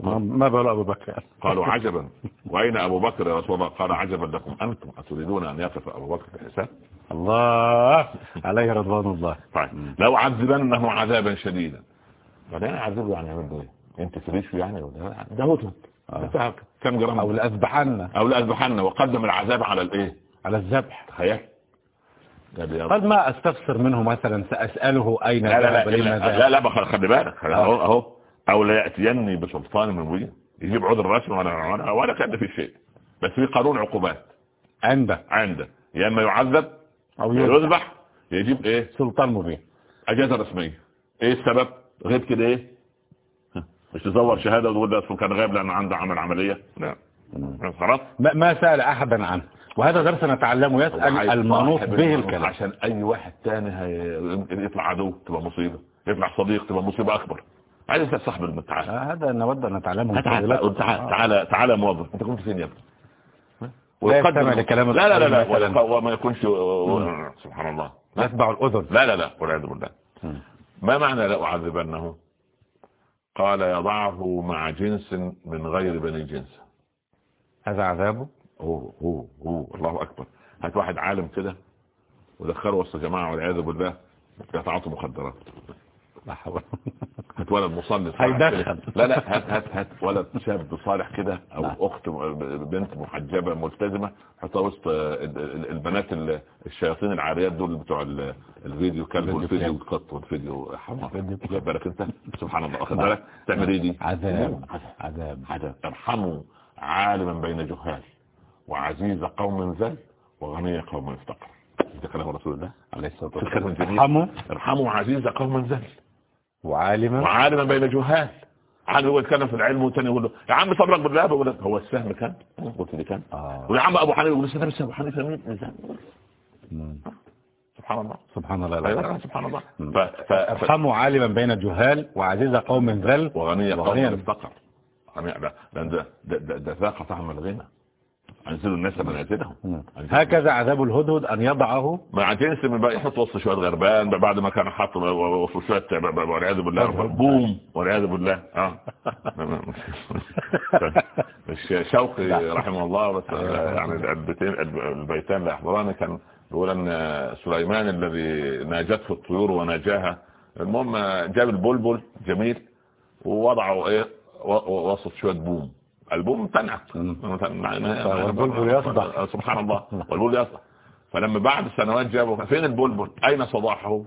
ما- بال أبو بكر؟ قالوا عجبا. وأين أبو بكر يا رسول الله؟ قال عجبا لكم أنتم. أتريدون أن يقف أبو بكر في الحساب الله عليه رضوان الله. طيب. لو عذبنه عذابا شديدا. بعدين اعذبه يعني يعمل إيه؟ أنت تريش يعني؟ ولا ده ده كم جرام أو لأذبحن. أو لأذبحن وقدم العذاب على الإيه؟ على الذبح. تخيل. قد ما أستفسر منه مثلا سأسأله أين لا لا لا لا, لا, لا خلي بالك. اهو اهو أو لا ياتيني بسلطان مبين يجيب عذر رسمي ولا ولا, ولا كأن في شيء. بس في قانون عقوبات. عنده. عنده. يا إما يعذب يا يذبح. يجيب إيه؟ سلطان مبين أجازة رسمية. إيه السبب؟ غير كده إيه؟ مش تزور شهادة وتقول ده كان غايب لأن عنده عمل عملية؟ لا. خلاص. ما ما سأل أحدا عنه. وهذا درس نتعلمه يسأل المنوط به الكلام. عشان أي واحد تاني هي... يطلع عدو تبقى مصيبة. يطلع صديق تبقى مصيبة أكبر. عايز انت صاحب المتعال. آه، هذا نود أن نتعلمه. تعال. تعال تعال يا موظف. أنت كنت فين يا ابني؟ لا ويقدم- يستمع لكلام لا لا لا, لا. وما يكونش سبحان الله. يتبع الأذن. لا لا لا والعياذ بالله. ما معنى لأعذبنه قال يضعه مع جنس من غير بني جنس. هذا عذابه؟ هو هو هو الله أكبر هات واحد عالم كده ودخله وسط جماعة والعياذ بالله يتعاطوا مخدرات لا حول هات ولد مصلي. كده. لا لا هات هات هات ولد شاب صالح كده أو. أخت بنت محجبة ملتزمة حطها وسط ال- ال- البنات ال- الشياطين العاريات دول بتوع ال- الفيديو كلب الفيديو والفيديو. القط والفيديو حمار. واخد بالك انت سبحان الله نعم. بالك تعمل إيه دي عذاب عذاب عذاب ارحموا عالما بين جهال وعزيز قوم ذل وغني قوم افتقر ده كلام رسول الله عليه الصلاة في الكلام والسلام. ارحموا ارحموا عزيز قوم ذل وعالما وعالما بين جهال عالم هو يتكلم في العلم والتاني يقول له يا عم صبرك بالله بقول لك هو السهم كان قلت لي كان آه. ويا عم ابو حنيفه يقول لي بس ابو حنيفه ميزان مم. سبحان الله سبحان الله لا سبحان الله مم. ف... ف... ف... ارحموا عالما بين جهال وعزيز قوم ذل وغني قوم ده ده, ده, ده ذاق طعم الغنى انزلوا الناس منازلهم هكذا عذاب الهدهد أن يضعه. جنس من بقى يحط وسط شوية غربان بعد ما كان حاط وسط شوية والعياذ بالله بوم والعياذ بالله. آه. مش شوقي رحمه الله بس يعني البيتين البيتان لا يحضراني كان يقول إن سليمان الذي ناجته الطيور وناجاها. المهم جاب البلبل جميل ووضعه إيه؟ وسط شوية بوم. البوم تنعق والبلبل يصدح. سبحان الله. والبلبل يصدح. فلما بعد سنوات جابوا فين البلبل؟ أين صداحه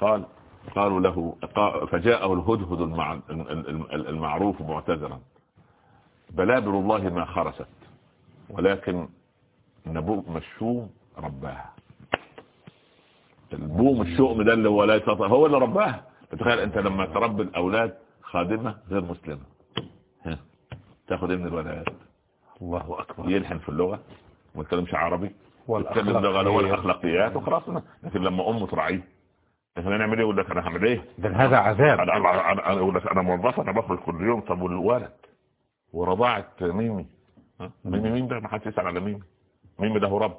قال قالوا له فجاءه الهدهد المع... ال- ال- المعروف معتذرا. بلابل الله ما خرست ولكن نبوء مشوم رباها. البوم الشؤم ده اللي هو لا يستطيع هو اللي رباها. تخيل أنت لما تربي الأولاد خادمة غير مسلمة. ها. تاخد ابن الولد الله أكبر. يلحن في اللغة وما يتكلمش عربي. يتكلم اللي هو هي- الأخلاقيات وخلاص. لكن لما أمه تراعيه إحنا هنعمل إيه؟ يقول لك أنا هعمل إيه؟ إذن هذا عذاب. أنا أنا أقول لك أنا موظف أنا بخرج كل يوم. طب والولد؟ ورضاعة ميمي؟ ميمي مين ده؟ ما حدش يسأل على ميمي. ميمي ده هو رب.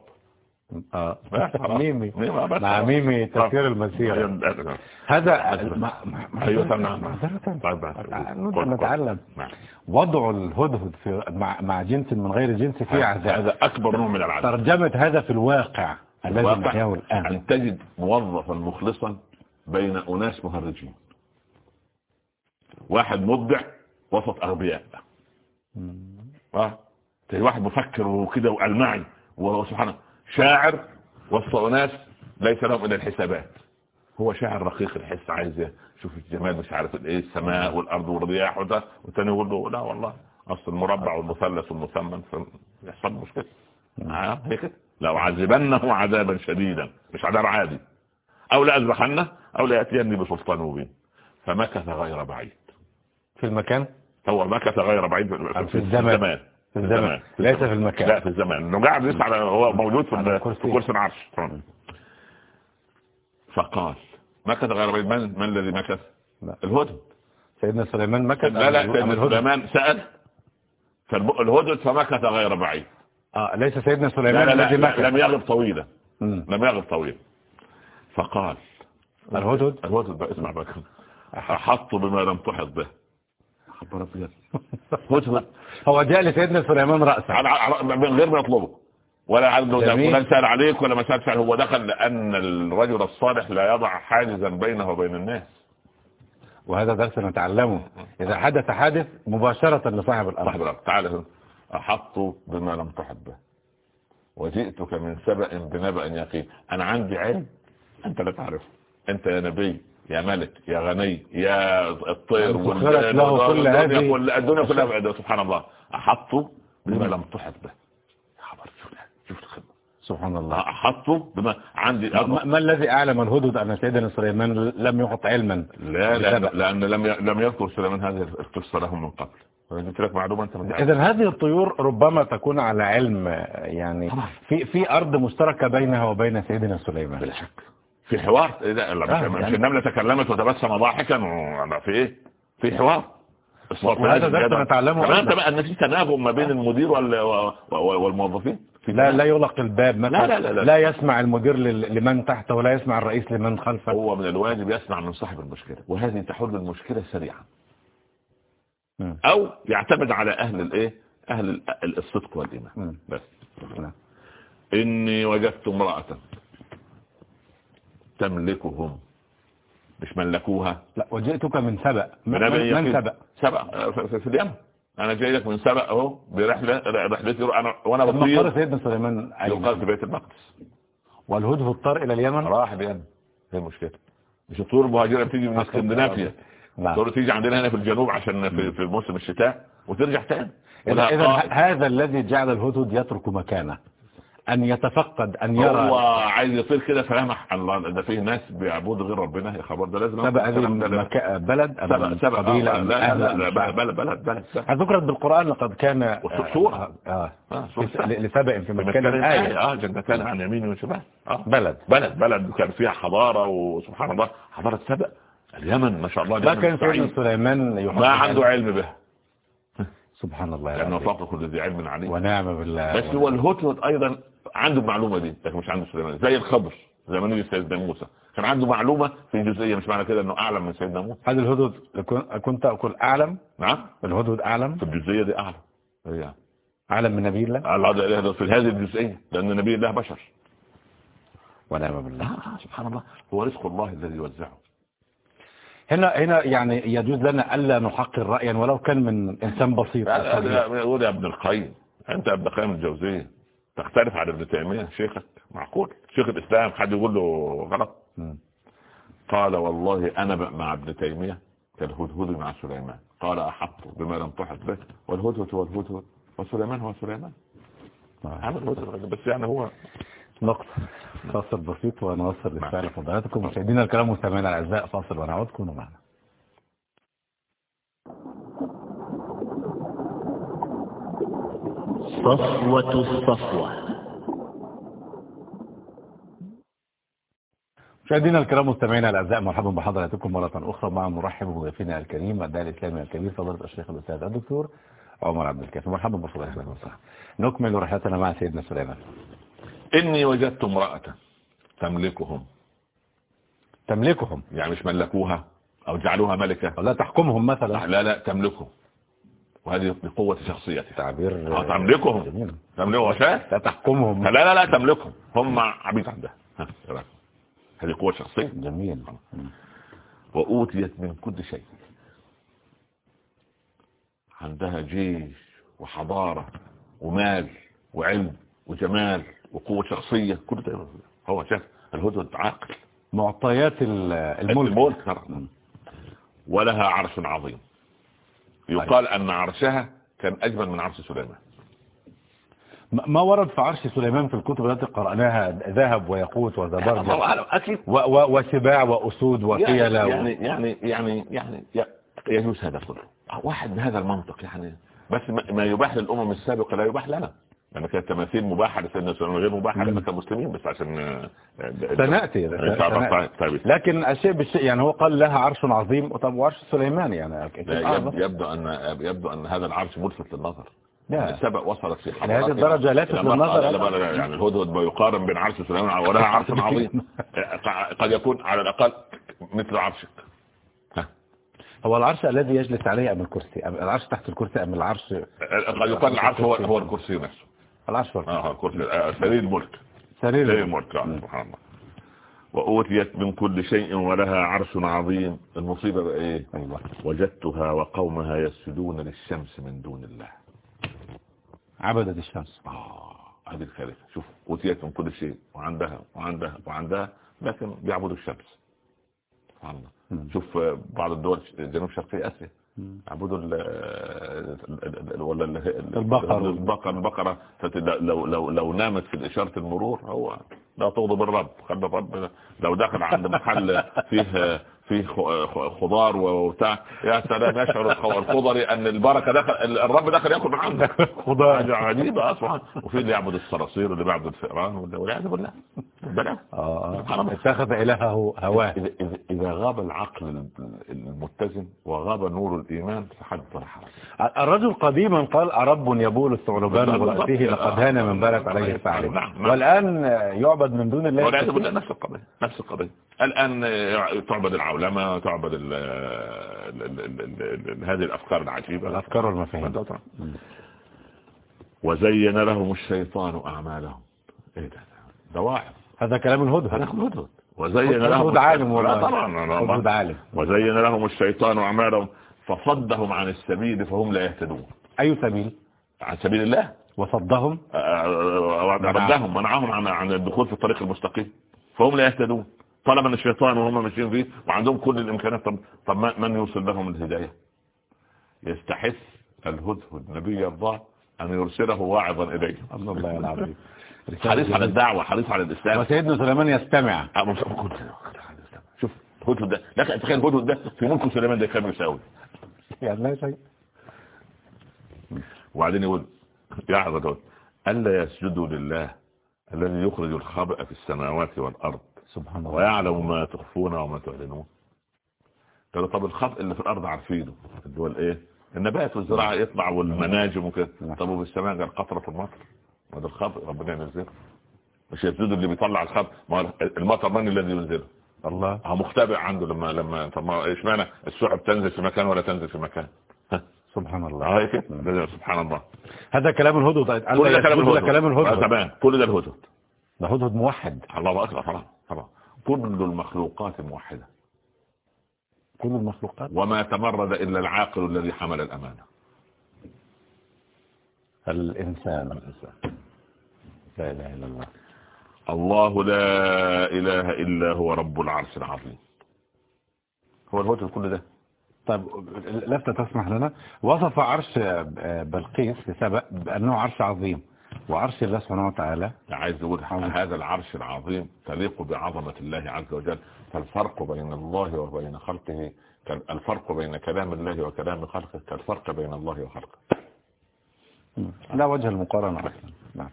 ميمي. ميمي مع. ميمي تفسير المسيح هذا مع- مع- أيوه. نتعلم. وضع الهدهد في مع, مع جنس من غير جنس فيه عذاب. هذا أكبر نوع من العذاب. ترجمة هذا في الواقع الذي نحياه الآن. أن تجد موظفا مخلصا بين أناس مهرجين. واحد مبدع وسط أغبياء. واحد مفكر وكده والمعي وسبحانه شاعر وسط اناس ليس لهم إلا الحسابات. هو شاعر رقيق الحس عايز يشوف الجمال مش عارف الايه السماء والأرض والرياح وده والتاني يقول له لا والله أصل المربع والمثلث والمثمن يحصل مشكلة. آه هي كده. لو عذبنه عذابا شديدا مش عذاب عادي. أو لأذبحنه أو ليأتيني بسلطان مبين. فمكث غير بعيد. في المكان؟ هو مكث غير بعيد في الزمان. في الزمن ليس في المكان. لا في الزمان انه قاعد يسعى هو موجود في. كرسي العرش. فقال مكث غير بعيد من, من الذي مكث. الهدهد. سيدنا سليمان مكث لا لا سيدنا؟ سليمان سأل فالهدهد فمكث غير بعيد. آه ليس سيدنا سليمان لا, الذي مكث. لم يغب طويلا. لم يغب طويلا. فقال الهدهد؟ الهدهد بقى اسمع بقى. أحط بما لم تحط به. هو جاء لسيدنا سليمان رأسا من غير ما يطلبه. ولا عنده. فلان سأل عليك ولا ما سألش عليه. هو دخل لأن الرجل الصالح لا يضع حاجزا بينه وبين الناس. وهذا درس نتعلمه. إذا حدث حادث مباشرة لصاحب الأمر صاحب الأمر تعالى هنا. أحط بما لم تحط به وجئتك من سبأ بنبأ يقين. أنا عندي علم. أنت لا تعرفه. أنت يا نبي. يا ملك يا غني يا الطير والدنيا الدنيا كلها بعيدة سبحان الله. أحط بما لم تحط به. يا خبر شوف الخدمة. سبحان الله. أحط بما عندي. ما, ما الذي أعلم الهدهد أن سيدنا سليمان لم يحط علما لا لا؟ لأن لم لم يذكر سليمان هذه القصة له من قبل. قلت لك ما تعرفها. إذا هذه الطيور ربما تكون على علم يعني. في في أرض مشتركة بينها وبين سيدنا سليمان. بلا شك في حوار لا لا آه، مش, مش يعني- النملة تكلمت وتبسم ضاحكا و- في إيه في حوار وهذا درس يدعم. نتعلمه. انت بقى ان في تناغم ما بين المدير و- و- والموظفين في لا لا. يغلق الباب مثلا لا- لا- لا- لا. لا يسمع المدير لمن تحته ولا يسمع الرئيس لمن خلفه هو من الواجب يسمع من صاحب المشكلة وهذه تحل المشكلة سريعا. أو يعتمد على أهل الإيه أهل ال- الصدق والإيمان. بس نعم. إني وجدت امرأة تملكهم. مش ملكوها. لا وجئتك من سبأ. من, من سبأ؟ سبأ. في- اليمن. أنا جاي لك من سبأ أهو برحلة رحلتي. أنا وأنا بطير. سيدنا سليمان؟ يقال في بيت المقدس. والهدهد طار إلى اليمن؟ راح اليمن إيه المشكلة مش الطيور المهاجرة بتيجي من اسكندنافيا؟ نعم. الطيور تيجي عندنا هنا في الجنوب عشان في, في موسم الشتاء وترجع تاني. قائد. هذا الذي جعل الهدهد يترك مكانه. أن يتفقد أن هو يرى عايز يطير كده فلمح الله ده فيه ناس بيعبدوا غير ربنا. يا خبر ده لازم سبأ هذه. مكا- بلد أم سبأ سبأ قبيلة آه، لا لا؟ بلد بلد بلد ذكرت بالقرآن لقد كان سورة. آه آه، سورة في- مكان مكان آية آية آه جنتان عن يمين وشمال. بلد. بلد بلد. كان فيها حضارة وسبحان الله. حضارة سبأ. اليمن ما شاء الله ما كان سيدنا. سليمان ما عنده علم به. سبحان الله لأنه ربي. فوق كل ذي علم عليم. ونعم بالله بس هو الهدهد أيضا عنده المعلومه دي لكن مش عنده سليمان. زي ما نيجي سيدنا موسى. كان عنده معلومة في جزئيه مش معنى كده إنه أعلم من سيدنا موسى. هل الهدهد كن- كنت أقول أعلم؟ نعم. الهدهد أعلم؟ في الجزئية دي أعلم. هي أعلم من نبي الله؟ الله في هذه الجزئية لأن النبي الله بشر. ونعم بالله. سبحان الله. هو رزق الله الذي يوزعه. هنا هنا يعني يجوز لنا ألا نحقر رأيا ولو كان من إنسان بسيط. يقول يا ابن القيم أنت ابن القيم الجوزية. تختلف عن ابن تيمية. شيخك معقول. شيخ الإسلام حد يقول له غلط. قال والله أنا بقى مع ابن تيمية كالهدهد مع سليمان. قال أحط بما لم تحط به. والهدهد هو الهدهد وسليمان هو سليمان. عمل بس يعني هو نقطة. فاصل بسيط ونوصل للفعل لفضلاتكم مشاهدينا الكرام مستمعينا الأعزاء فاصل ونعود. كونوا معنا. صفوة الصفوة. مشاهدينا الكرام مستمعينا الأعزاء مرحبا بحضراتكم مرة أخرى مع مرحب بضيفنا الكريم الداعي الإسلامي الكبير فضيلة الشيخ الأستاذ الدكتور عمر عبد الكافي. مرحبا بفضيلتك نكمل رحلتنا مع سيدنا سليمان. إني وجدت امرأة تملكهم. تملكهم؟ يعني مش ملكوها أو جعلوها ملكة؟ ولا تحكمهم مثلا؟ لا لا تملكهم. وهذه بقوة شخصيتها تعبير آه تملكهم. تملكهم عشان؟ لا تحكمهم. لا لا لا تملكهم. هم عبيد عندها؟ هذه قوة شخصية. جميل. وأوتيت من كل شيء. عندها جيش وحضارة ومال وعلم وجمال وقوة شخصية. كل ده هو شاف الهدهد عاقل معطيات ال- الملك. الملك. ولها عرش عظيم. يقال أن عرشها كان أجمل من عرش سليمان. ما ورد في عرش سليمان في الكتب التي قرأناها ذهب وياقوت الله وزبرجد وسباع وأسود وفيلة يعني يعني يعني يعني يعني يجوز هذا كله واحد بهذا المنطق يعني بس ما ما يباح للأمم السابقة لا يباح لنا. لأن كانت تماثيل مباحة لسيدنا سليمان غير مباحة لنا كمسلمين بس عشان آه، سنأتي الله. سنأتي. طيب طيب. لكن الشيء بالشيء يعني هو قال لها عرش عظيم. طب وعرش سليمان يعني؟ لا، يبدو أن يبدو أن هذا العرش ملفت للنظر. لا. السبق وصلت في لهذه حضارتها الدرجة لافت للنظر هذا. لا، لا، يعني الهدهد بيقارن بين عرش سليمان ولها عرش عظيم. قد يكون على الأقل مثل عرشك. هو العرش الذي يجلس عليه أم الكرسي؟ أم العرش تحت الكرسي أم العرش؟ قد يقال العرش هو هو الكرسي نفسه. الكرسي. آه الكرسي آه، سرير الملك سرير الملك. آه، سبحان الله. وأوتيت من كل شيء ولها عرش عظيم. المصيبة بقى إيه؟ أيوة. وجدتها وقومها يسجدون للشمس من دون الله. عبدت الشمس. آه هذه الكارثة شوف أوتيت من كل شيء. وعندها وعندها وعندها لكن بيعبدوا الشمس. سبحان الله. مم. شوف آه، بعض الدول جنوب شرقي آسيا. يعبدوا ولا ال- البقر. البقر البقرة لو لو لو نامت في إشارة المرور هو لا تغضب الرب خلي الرب لو دخل عند محل فيه فيه خضار وبتاع. يا سلام يشعر الخ- الخضري أن البركة دخل الرب دخل ياكل من عندك. خضار. عجيبه أصلا وفي اللي يعبد الصراصير واللي بيعبد الفئران واللي- والعياذ بالله بلا آه سبحان الله. اتخذ إلهه هواه. إذا, إذا, إذا غاب العقل المتزن وغاب نور الإيمان فحد ولا حرج الرجل قديما قال أرب يبول الثعلبان بالضبط. برأسه لقد هان من بلت عليه نعم، الثعلب نعم. والآن يعبد من دون الله. والعياذ بالله نفس القضية نفس القضية. الآن آه، تعبد العولمة تعبد ال ال ال هذه الأفكار العجيبة. الأفكار والمفاهيم. وزين لهم الشيطان أعمالهم. إيه ده؟ ده واحد هذا كلام الهدهد. هذا هدهد وزين لهم عالم لا والله طبعا عالم. وزين لهم الشيطان أعمالهم فصدهم عن السبيل فهم لا يهتدون. أي سبيل؟ عن سبيل الله؟ وصدهم؟ ردهم منعهم عن عن الدخول في الطريق المستقيم. فهم لا يهتدون. طلب الشيطان وهم ماشيين فيه وعندهم كل الإمكانيات. طب, طب من يوصل لهم الهداية؟ يستحث الهدهد نبي الله أن يرسله واعظا اليه الله العظيم. حريص على الدعوة حريص على الإسلام. وسيدنا سليمان يستمع. أه، شوف هدهد ده لكن تخيل هدهد ده في ملك سليمان ده كان يساوي يعني لا شيء. وبعدين يقول يا هدهد ألا يسجدوا لله الذي يخرج الخبأ في السماوات والأرض؟ سبحان الله. ويعلم ما تخفون وما تعلنون. قالوا طب الخطأ اللي في الأرض عارفينه. اللي هو الإيه؟ النبات والزراعة يطلع والمناجم وكده. طب وفي السماء قال قطرة المطر. ما ده الخطأ ربنا ينزله. مش يسجدوا اللي بيطلع الخطأ ما المطر من الذي ينزله؟ الله. هو مختبئ عنده لما لما طب ما إيش معنى؟ السحب تنزل في مكان ولا تنزل في مكان؟ ها؟ سبحان الله. هاي كده ده سبحان الله. هذا كلام الهدهد. كل ده كلام كلام آه، الهدهد. تمام. كل ده الهدهد. ده هدهد موحد. الله أكبر طبعا. كل المخلوقات موحدة. كل المخلوقات. وما تمرد إلا العاقل الذي حمل الأمانة. الإنسان. لا إله إلا الله. الله لا إله إلا هو رب العرش العظيم. هو الوجه كل ده. طيب لفتة تسمح لنا. وصف عرش بلقيس في سبأ بأنه عرش عظيم. وعرش الله سبحانه وتعالى عايز عظيم. هذا العرش العظيم تليق بعظمة الله عز وجل؟ فالفرق بين الله وبين خلقه الفرق بين كلام الله وكلام خلقه كالفرق بين الله وخلقه. لا وجه المقارنة أصلا. نعم.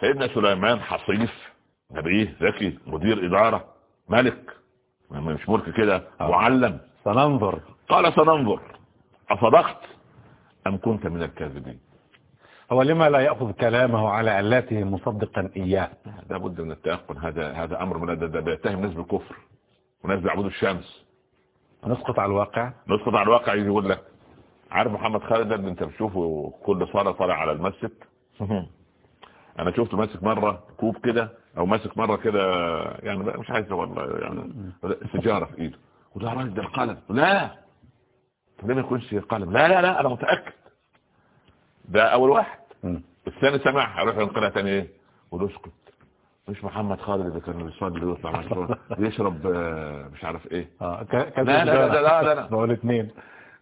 سيدنا سليمان حصيف نبيه ذكي مدير إدارة ملك. مش ملك كده آه. معلم. سننظر. قال سننظر. أصدقت أم كنت من الكاذبين؟ هو لما لا يأخذ كلامه على علاته مصدقا إياه؟ لابد من التيقن. هذا هذا أمر من ده, ده بيتهم ناس بالكفر وناس بيعبدوا الشمس. نسقط على الواقع؟ نسقط على الواقع يقول لك عارف محمد خالد ده اللي أنت بتشوفه كل صلاة طالع على المسجد؟ أنا شفته ماسك مرة كوب كده أو ماسك مرة كده يعني مش عايز والله يعني سيجارة في إيده. وده راجل ده القلم. لا. طب ليه ما يكونش قلم. لا لا لا أنا متأكد. ده أول واحد. الثاني سمع هيروح ينقلها تاني إيه؟ ولو أسكت. مش محمد خالد اللي كان بيصلي ويطلع مع الشباب بيشرب آه، مش عارف إيه. آه لا لا لا لا لا لا. بقول اثنين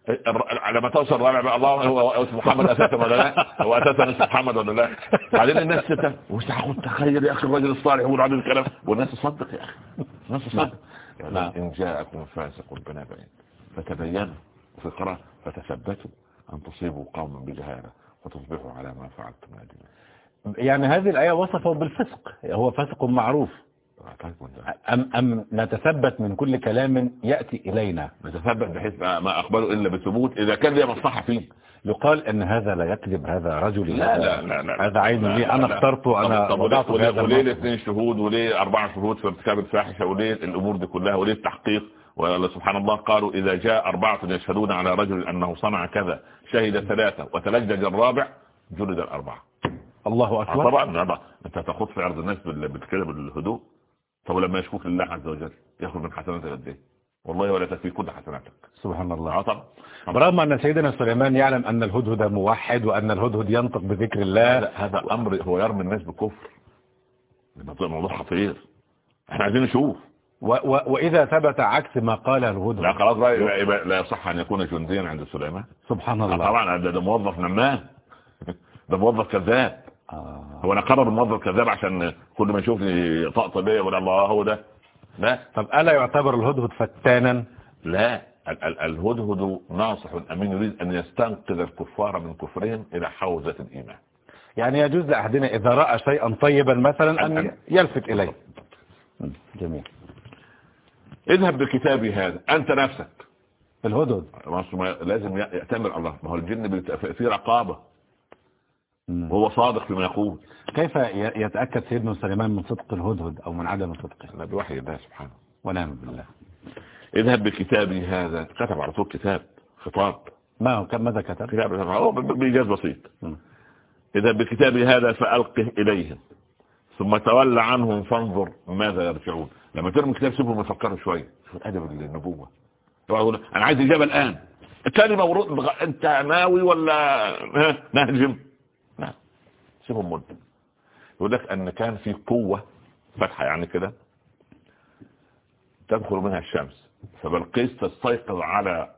الر- لما توصل الرابع بقى الله هو محمد أساسا ولا لا؟ هو أساسا اسمه محمد ولا لا؟ بعدين الناس ستة مش تاخد تخيل يا أخي الراجل الصالح يقول هذا الكلام؟ والناس تصدق يا أخي. الناس تصدق. نعم. إن جاءكم فاسق بنبأ فتبينوا في قراءة فتثبتوا أن تصيبوا قوما بجهالة. وتصبحوا على ما فعلتم نادمين. يعني هذه الآية وصفه بالفسق هو فسق معروف. أم, أم نتثبت من كل كلام يأتي إلينا؟ نتثبت بحيث ما أقبله إلا بثبوت إذا كان لي مصلحة فيه. يقال أن هذا لا يكذب هذا رجل لا لا لا لا. هذا عين لي أنا اخترته أنا طب وضعته وليه, هذا وليه الموقف. الاثنين شهود؟ وليه أربعة شهود؟ في ارتكاب الفاحشة وليه الأمور دي كلها؟ وليه التحقيق؟ وسبحان الله قالوا إذا جاء أربعة يشهدون على رجل أنه صنع كذا شهد ثلاثة وتلجج الرابع جلد الأربعة. الله آه أكبر طبعا طبعا أنت تاخد في عرض الناس بال- بالكده بالهدوء. طب لما يشكوك لله عز وجل ياخذ من حسناتك قد إيه؟ والله ولا تكفي كل حسناتك. سبحان الله. آه طبعا. برغم أن سيدنا سليمان يعلم أن الهدهد موحد وأن الهدهد ينطق بذكر الله. هذا هذا أمر هو يرمي الناس بكفر. الموضوع موضوع خطير. إحنا عايزين نشوف. و و وإذا ثبت عكس ما قال الهدهد لا خلاص بقى يبقى يبقى لا يصح أن يكون جنديا عند سليمان. سبحان آه الله طبعا ده, موظف نمام. ده موظف كذاب. آه. هو أنا قرر الموظف كذاب عشان كل ما يشوفني طقطق بيا يقول الله هو ده. لا. طب ألا يعتبر الهدهد فتانا؟ لا. ال- ال- الهدهد ناصح أمين يريد أن يستنقذ الكفار من كفرهم إلى حوزة الإيمان. يعني يجوز لأحدنا إذا رأى شيئا طيبا مثلا أن أن- يلفت إليه. جميل. اذهب بكتابي هذا انت نفسك. ما لازم يأتمر الله. ما هو الجن في رقابة. وهو صادق فيما يقول. كيف يتأكد سيدنا سليمان من صدق الهدهد أو من عدم صدقه؟ لا بوحي الله سبحانه. ونعم بالله. اذهب بكتابي هذا. كتب على طول كتاب خطاب. ما هو؟ كم ماذا كتب؟ كتاب بإيجاز بسيط. اذهب بكتابي هذا فألقه إليهم. ثم تولى عنهم فانظر ماذا يرجعون. لما ترمي كتاب سيبهم يفكروا شوية. شوف أدب النبوة. أنا عايز إجابة الآن. الكلمة ورد أنت ناوي ولا؟ نهجم. لا سيبهم مدة يقول لك أن كان في قوة فتحة يعني كده تدخل منها الشمس. فبلقيس تستيقظ على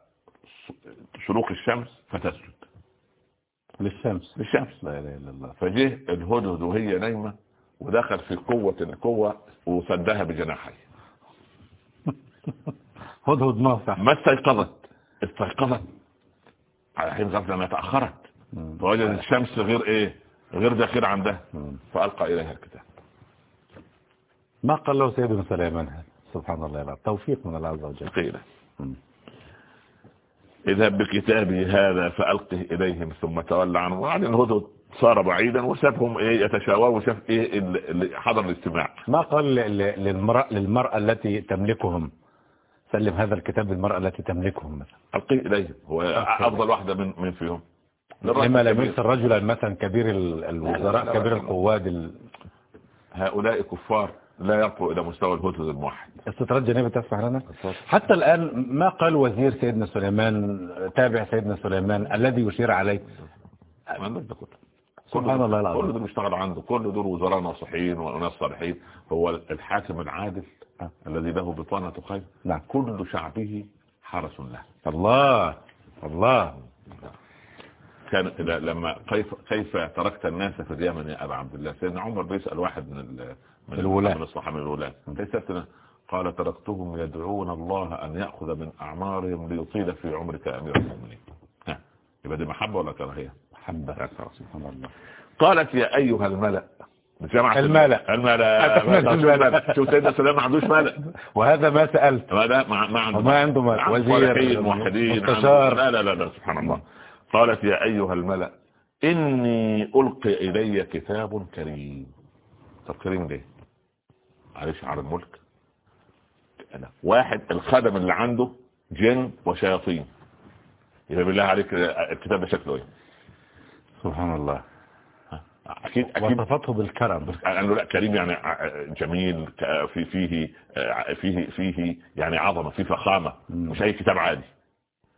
شروق الشمس فتسجد. للشمس. للشمس. لا إله إلا الله. فجه الهدهد وهي نايمة. ودخل في قوة قوة وسدها بجناحيه. هدهد ناصح. ما استيقظت؟ استيقظت. على حين غفلة ما تأخرت. م. فوجدت الشمس غير إيه؟ غير ذاكرة عندها. فألقى إليها الكتاب. ما قال له سيدنا سليمان؟ سبحان الله العظيم. توفيق من الله عز وجل. قيل م. اذهب بكتابي هذا فألقه إليهم ثم تولى عنه. وبعدين الهدهد صار بعيدا وسابهم إيه يتشاوروا وشاف إيه حضر الاجتماع ما قال للمرأة, للمرأة التي تملكهم. سلم هذا الكتاب للمرأة التي تملكهم مثلا. ألقيه إليهم هو أفضل واحدة من من فيهم. لما لم يرسل رجلا مثلا كبير الوزراء كبير. القواد ال- هؤلاء كفار لا يرقوا إلى مستوى الهدهد الموحد. استطراد جنابي تسمح لنا؟ حتى الآن ما قال وزير سيدنا سليمان تابع سيدنا سليمان الذي يشير عليه؟ ما كله سبحان الله العظيم. كل دول بيشتغل عنده. كل دول وزراء ناصحين وناس صالحين. هو الحاكم العادل آه. الذي له بطانة خير. نعم. كل شعبه حرس له. الله الله. كان إذا لما كيف كيف تركت الناس في اليمن يا أبا عبد الله؟ سيدنا عمر بيسأل واحد من ال من الولاة. من الصحابه من الولاة؟ قال تركتهم يدعون الله أن يأخذ من أعمارهم ليطيل في عمرك أمير المؤمنين. ها يبقى دي محبة ولا كراهية؟ محبة سبحان الله. قالت يا أيها الملأ جماعة الملأ. الملأ. شوف سيدنا سليمان ما عندوش ملأ. وما ما سألت. ما ما ما عنده وما عنده ملأ. عنده وزير، موحدين مستشار. لا لا لا سبحان الله. قالت يا أيها الملأ إني ألقي إلي كتاب كريم. طب كريم ليه؟ معلش على الملك. أنا واحد الخدم اللي عنده جن وشياطين. يبقى بالله عليك الكتاب ده شكله إيه؟ سبحان الله. أكيد أكيد وصفته بالكرم. قال لا كريم يعني جميل في فيه فيه فيه يعني عظمة فيه فخامة مم. مش أي كتاب عادي.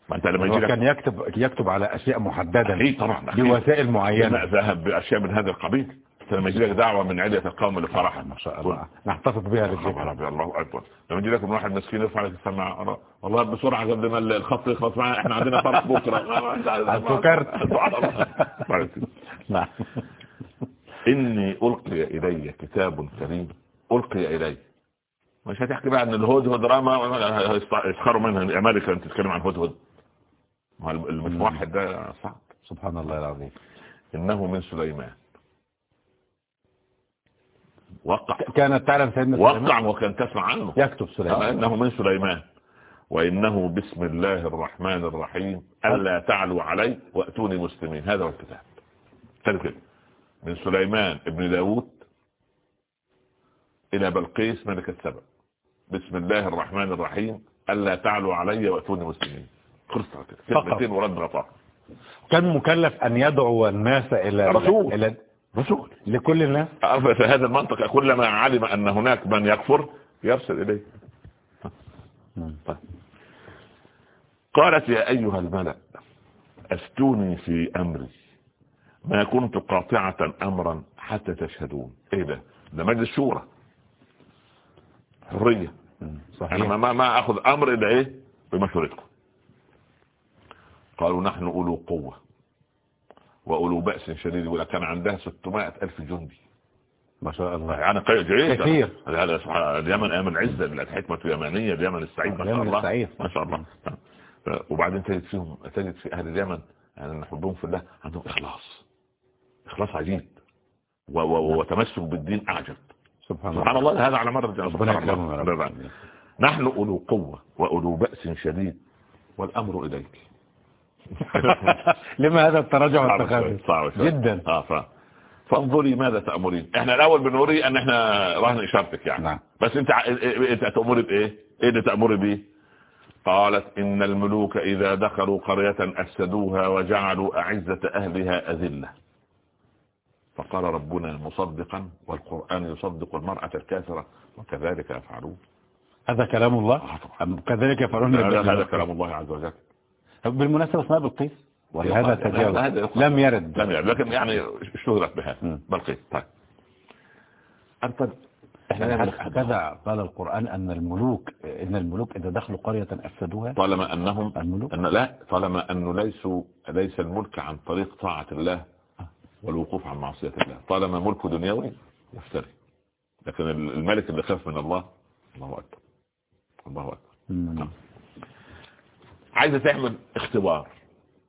ما أنت لما يجي كان يكتب يكتب على أشياء محددة أكيد طبعا أكيد. بوسائل لما معينة ذهب بأشياء من هذا القبيل. لما يجي لك دعوة من علية القوم لفرح ما شاء الله. نحتفظ بها للذكر الله أكبر. لما يجي لك من واحد مسكين يرفع لك السماعة أنا- والله بسرعة قبل ما الخط يخلص معايا إحنا عندنا فرح. سبحان الله. نعم. إني ألقي إلي كتاب كريم. ألقي إلي. مش هتحكي بقى عن الهدهد رمى يسخروا منها. أمريكا أنت تتكلم عن هدهد. المتوحد ده صعب. سبحان الله العظيم. إنه من سليمان. وقع. كانت تعلم سيدنا سليمان. وقع وكان تسمع عنه. يكتب سليمان. إنه من سليمان. وإنه بسم الله الرحمن الرحيم. ألا تعلوا علي وأتوني مسلمين. هذا هو الكتاب. كتاب كده من سليمان ابن داود إلى بلقيس ملكة سبأ بسم الله الرحمن الرحيم. ألا تعلوا علي وأتوني مسلمين. خلصت. كلمتين ورد غطاء كان مكلف أن يدعو الناس إلى رسول. إلى رسول لكل الناس. في هذا المنطق كلما علم أن هناك من يكفر يرسل إليه. طيب. قالت يا أيها الملأ أفتوني في أمري. ما كنت قاطعة أمرا حتى تشهدون. إيه ده؟ ده مجلس شورى. حرية. أنا صحيح. ما, ما أخذ أمر إلا إيه؟ بمشورتكم. قالوا نحن أولو قوة. وأولو بأس شديد ولا كان عندها 600 ألف جندي. ما شاء الله. يعني قي- جيد. كثير. هذا سبحان- اليمن أيام العزة الحكمة اليمنية اليمن السعيد ما شاء اليمن الله. السعيد. ما شاء الله. وبعدين تجد فيهم تجد في أهل اليمن يعني نحبهم في الله عندهم إخلاص. إخلاص عجيب. و- وتمسك بالدين أعجب. سبحان سبحان الله. الله. هذا على مر سبحان الله. رب. نحن أولو قوة وأولو بأس شديد والأمر إليك. لما هذا التراجع والتخاذل. جدا. آه ف... فانظري ماذا تأمرين. إحنا الأول بنوري أن إحنا رهن اشارتك يعني. نعم. بس أنت إنت تأمري بإيه؟ إيه اللي تأمري بيه؟ قالت إن الملوك إذا دخلوا قرية أفسدوها وجعلوا أعزة أهلها أذلة. فقال ربنا مصدقا والقرآن يصدق المرأة الكافرة وكذلك يفعلون. هذا كلام الله؟ آه كذلك يفعلون. هذا كلام الله عز وجل. بالمناسبة اسمها بلقيس؟ هذا تجاوز. لم يرد. لم يرد لكن يعني اشتهرت بها. بلقيس طيب. إحنا يعني هكذا قال القرآن أن الملوك إن الملوك إذا دخلوا قرية أفسدوها؟ طالما انهم الملوك؟ أن لا طالما انه ليسوا ليس الملك عن طريق طاعة الله والوقوف عن معصية الله. طالما ملك دنيوي يفتري. لكن الملك اللي خاف من الله الله أكبر. الله أكبر. مم. عايزة تعمل اختبار.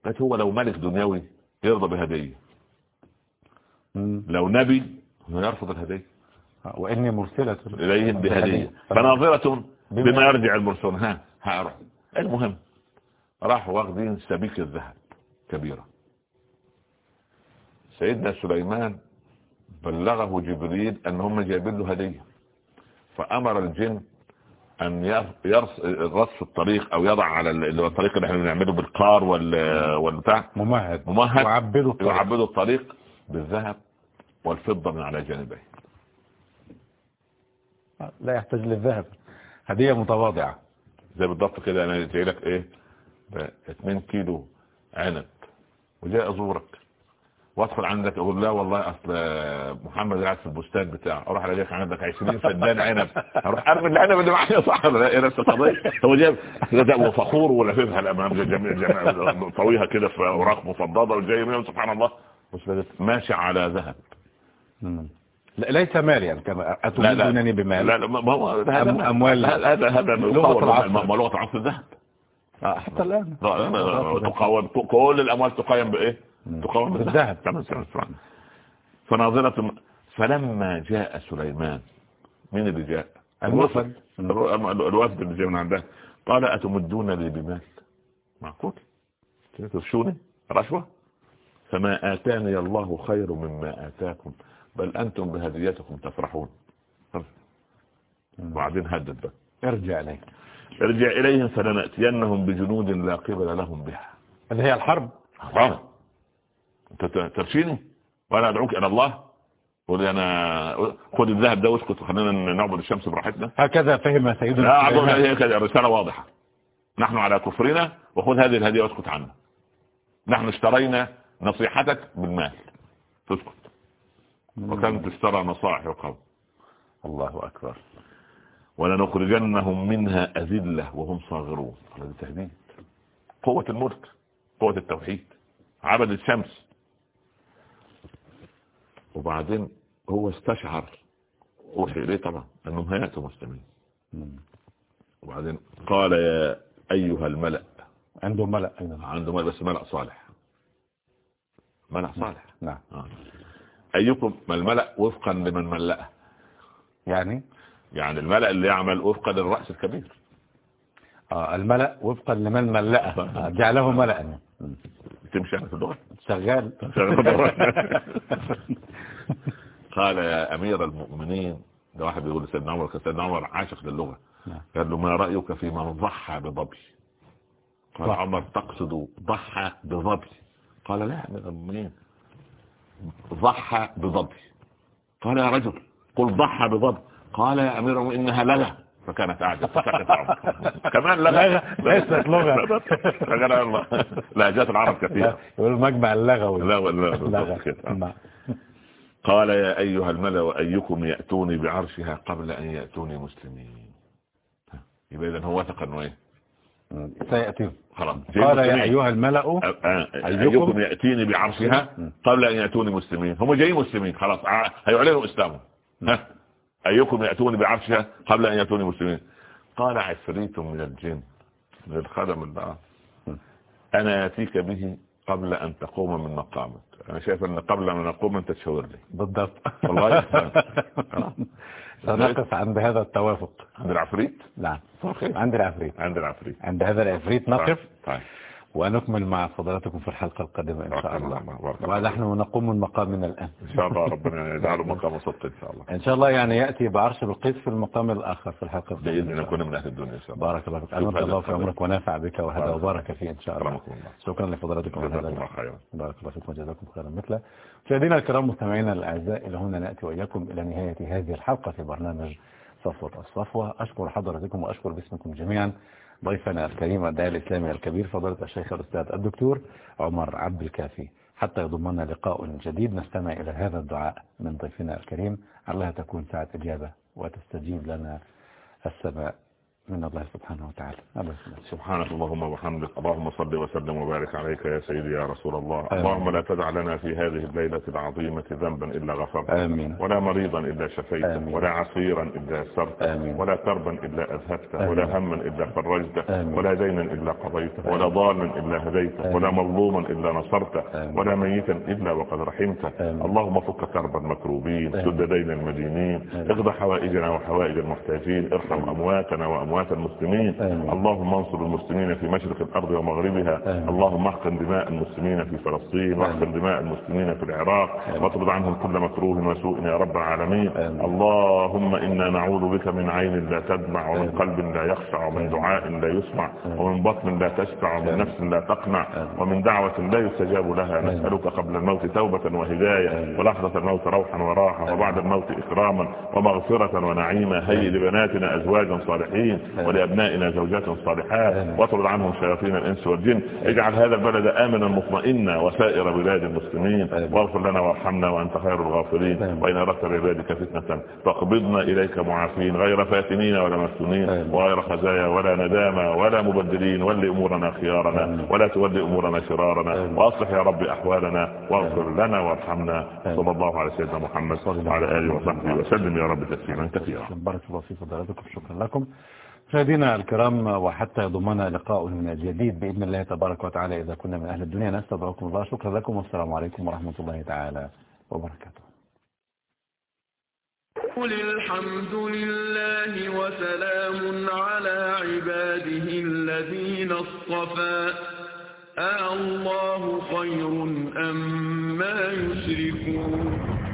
قالت هو لو ملك دنيوي يرضى بهدية. لو نبي يرفض الهدية. وإني مرسلة إليهم بهدية. فناظرة بما يرجع المرسلون. ها ها أروح المهم راح واخدين سبيك الذهب كبيرة. سيدنا سليمان بلغه جبريل ان هم جايبين له هدية. فأمر الجن أن يرص رص الطريق أو يضع على ال- اللي هو الطريق اللي إحنا بنعمله بالقار وال والبتاع. ممهد. ممهد. وعبدوا الطريق. الطريق بالذهب والفضة من على جانبيه. لا يحتاج للذهب. هدية متواضعة. زي بالضبط كده أنا جاي لك إيه؟ ب 2 كيلو عنب. وجاي ازورك وأدخل عندك أقول لا والله أصل محمد قاعد في البستان بتاعه. أروح الاقيك عندك 20 فدان عنب. أروح أرمي العنب اللي معايا صح ولا لا؟ إيه نفس القضية؟ هو جايب ده وفخور ولففها الامام جميع طويها كده في أوراق مفضده وجاي منهم سبحان الله. ماشي على ذهب. لا ليس ماليا كما لا لا. أتريدونني بمال. لا لا ما هو هذا أموال. هذا هذا لغة العصر. الذهب. آه، حتى الآن. تقاوم كل الأموال تقايم بإيه؟ تقاوم بالذهب. فناظرة فلما جاء سليمان مين اللي جاء؟ الوفد. الو- الوفد اللي جاء من عنده قال أتمدون لي بمال؟ معقول؟ تفشوني رشوة؟ فما آتاني الله خير مما آتاكم بل أنتم بهديتكم تفرحون. وبعدين هدد بقى. ارجع إليه. ارجع إليهم فلنأتينهم بجنود لا قبل لهم بها. هذه هي الحرب. حرام ترشيني؟ وأنا ادعوك إلى الله. لي أنا خد الذهب ده واسكت وخلينا نعبد الشمس براحتنا. هكذا فهم لا سيدنا. هي كده الرساله واضحة. نحن على كفرنا وخذ هذه الهدية واسكت عنها. نحن اشترينا نصيحتك بالمال. تسكت. وكانت تشترى نصائح القوم الله أكبر. ولنخرجنهم منها أذلة وهم صاغرون. هذا تهديد. قوة الملك قوة التوحيد. عبد الشمس. وبعدين هو استشعر أوحي إليه طبعا؟ أنهم هيأتوا مسلمين. وبعدين قال يا أيها الملأ. عنده ملأ أيضا. عنده ملأ بس ملأ صالح. ملأ صالح. نعم. آه. أيكم ما الملأ وفقا لمن ملأه؟ يعني؟ يعني الملأ اللي يعمل وفقا للرأس الكبير. آه الملأ وفقا لمن ملأه. آه، جعله ملأ. تمشي في اللغة شغال. قال يا أمير المؤمنين ده واحد بيقول لسيدنا عمر سيدنا عمر عاشق للغة. نعم. قال له ما رأيك في من ضحى بضبي؟ قال. عمر تقصد ضحى بضبي. قال لا يا أمير المؤمنين ضحى بضبي. قال يا رجل قل ضحى بضبي. قال يا أمير المؤمنين إنها لغة فكانت قاعدة فسكت عمر كمان لغة لغة، ليست لغة. لهجات العرب كثيرة. يقول المجمع اللغوي لغة. كده. نعم. قال يا أيها الملأ أيكم يأتوني بعرشها قبل أن يأتوني مسلمين؟ يبقى إذن هو وثق أنه إيه سيأتي خلاص قال يا أيها الملأ أ- أ- أيكم- يأتيني بعرشها قبل أن يأتوني مسلمين؟ هم جايين مسلمين. خلاص هيعلنوا إسلامهم. ها؟ أيكم يأتوني بعرشها قبل أن يأتوني مسلمين قال عفريت من الجن من الخدم الله أنا آتيك به قبل أن تقوم من مقامك. أنا شايف أن قبل أن نقوم أنت تشاور لي. بالضبط. والله سنقف عند هذا التوافق. عند العفريت؟ نعم. عند العفريت. عند العفريت. عند هذا العفريت نقف. طيب. ونكمل مع فضلاتكم في الحلقة القادمة إن شاء الله. ونحن نقوم من مقامنا الآن. إن شاء الله ربنا يجعله مقام صدق إن شاء الله. إن شاء الله يعني يأتي بعرش بالقيس في المقام الآخر في الحلقة القادمة. بإذن. نكون من أهل الدنيا إن شاء الله. بارك الله فيك. أمد الله في. عمرك ونافع بك وهذا بارك. وبارك فيه إن شاء الله. شكرا لفضلاتكم بارك الله فيكم وجزاكم خيرا. مثله مشاهدينا الكرام مستمعينا الأعزاء إلى هنا نأتي وإياكم إلى نهاية هذه الحلقة في برنامج صفوة الصفوة. أشكر حضراتكم وأشكر باسمكم جميعا. ضيفنا الكريم الداعي الإسلامي الكبير فضيلة الشيخ الأستاذ الدكتور عمر عبد الكافي. حتى يضمنا لقاء جديد نستمع إلى هذا الدعاء من ضيفنا الكريم. علها تكون ساعة إجابة وتستجيب لنا السماء. من الله سبحانه وتعالى. سبحانك اللهم وبحمدك اللهم صل وسلم وبارك عليك يا سيدي يا رسول الله آمين. اللهم لا تدع لنا في هذه الليلة العظيمة ذنبا إلا غفرته آمين. ولا مريضا إلا آمين. ولا عسيرا إلا آمين. ولا كربا إلا أذهبته آمين. ولا هما إلا آمين. ولا دينا إلا قضيته ولا ضالا إلا هديته ولا مظلوما إلا نصرته آمين. ولا ميتا إلا وقد رحمته آمين. اللهم فك كرب المكروبين. سد دين المدينين. اقضى حوائجنا وحوائج المحتاجين ارحم أمواتنا وأموات المسلمين آمين. اللهم انصر المسلمين في مشرق الأرض ومغربها آمين. اللهم احقن دماء المسلمين في فلسطين واحقن دماء المسلمين في العراق واطرد عنهم كل مكروه وسوء يا رب العالمين آمين. اللهم إنا نعوذ بك من عين لا تدمع ومن. قلب لا يخشع ومن دعاء لا يسمع ومن بطن لا تشبع ومن. نفس لا تقنع. ومن دعوة لا يستجاب لها. نسألك قبل الموت توبة وهداية. ولحظة الموت روحا وراحة وبعد الموت إكراما ومغفرة ونعيما هيئ لبناتنا أزواجا صالحين. ولأبنائنا زوجات صالحات. واطرد عنهم شياطين الإنس والجن اجعل هذا البلد آمنا مطمئنا وسائر بلاد المسلمين. واغفر لنا وارحمنا وأنت خير الغافرين. وإن أردت بعبادك فتنة فاقبضنا إليك معافين غير فاتنين ولا مفتونين. وغير خزايا ولا ندامة ولا مبدلين ول أمورنا خيارنا. ولا تولي أمورنا شرارنا. وأصلح يا رب أحوالنا واغفر لنا وارحمنا. صلى الله على سيدنا محمد وعلى آله. وصحبه وسلم يا رب تسليما كثيرا بارك الله في فضلاتكم شكرا لكم مشاهدينا الكرام وحتى يضمنا لقاء جديد بإذن الله تبارك وتعالى إذا كنا من أهل الدنيا. نستدعوكم الله. شكرا لكم والسلام عليكم ورحمة الله تعالى وبركاته. قل الحمد لله وسلام على عباده الذين اصطفى. أَاللَّهُ خير أم ما يشركون.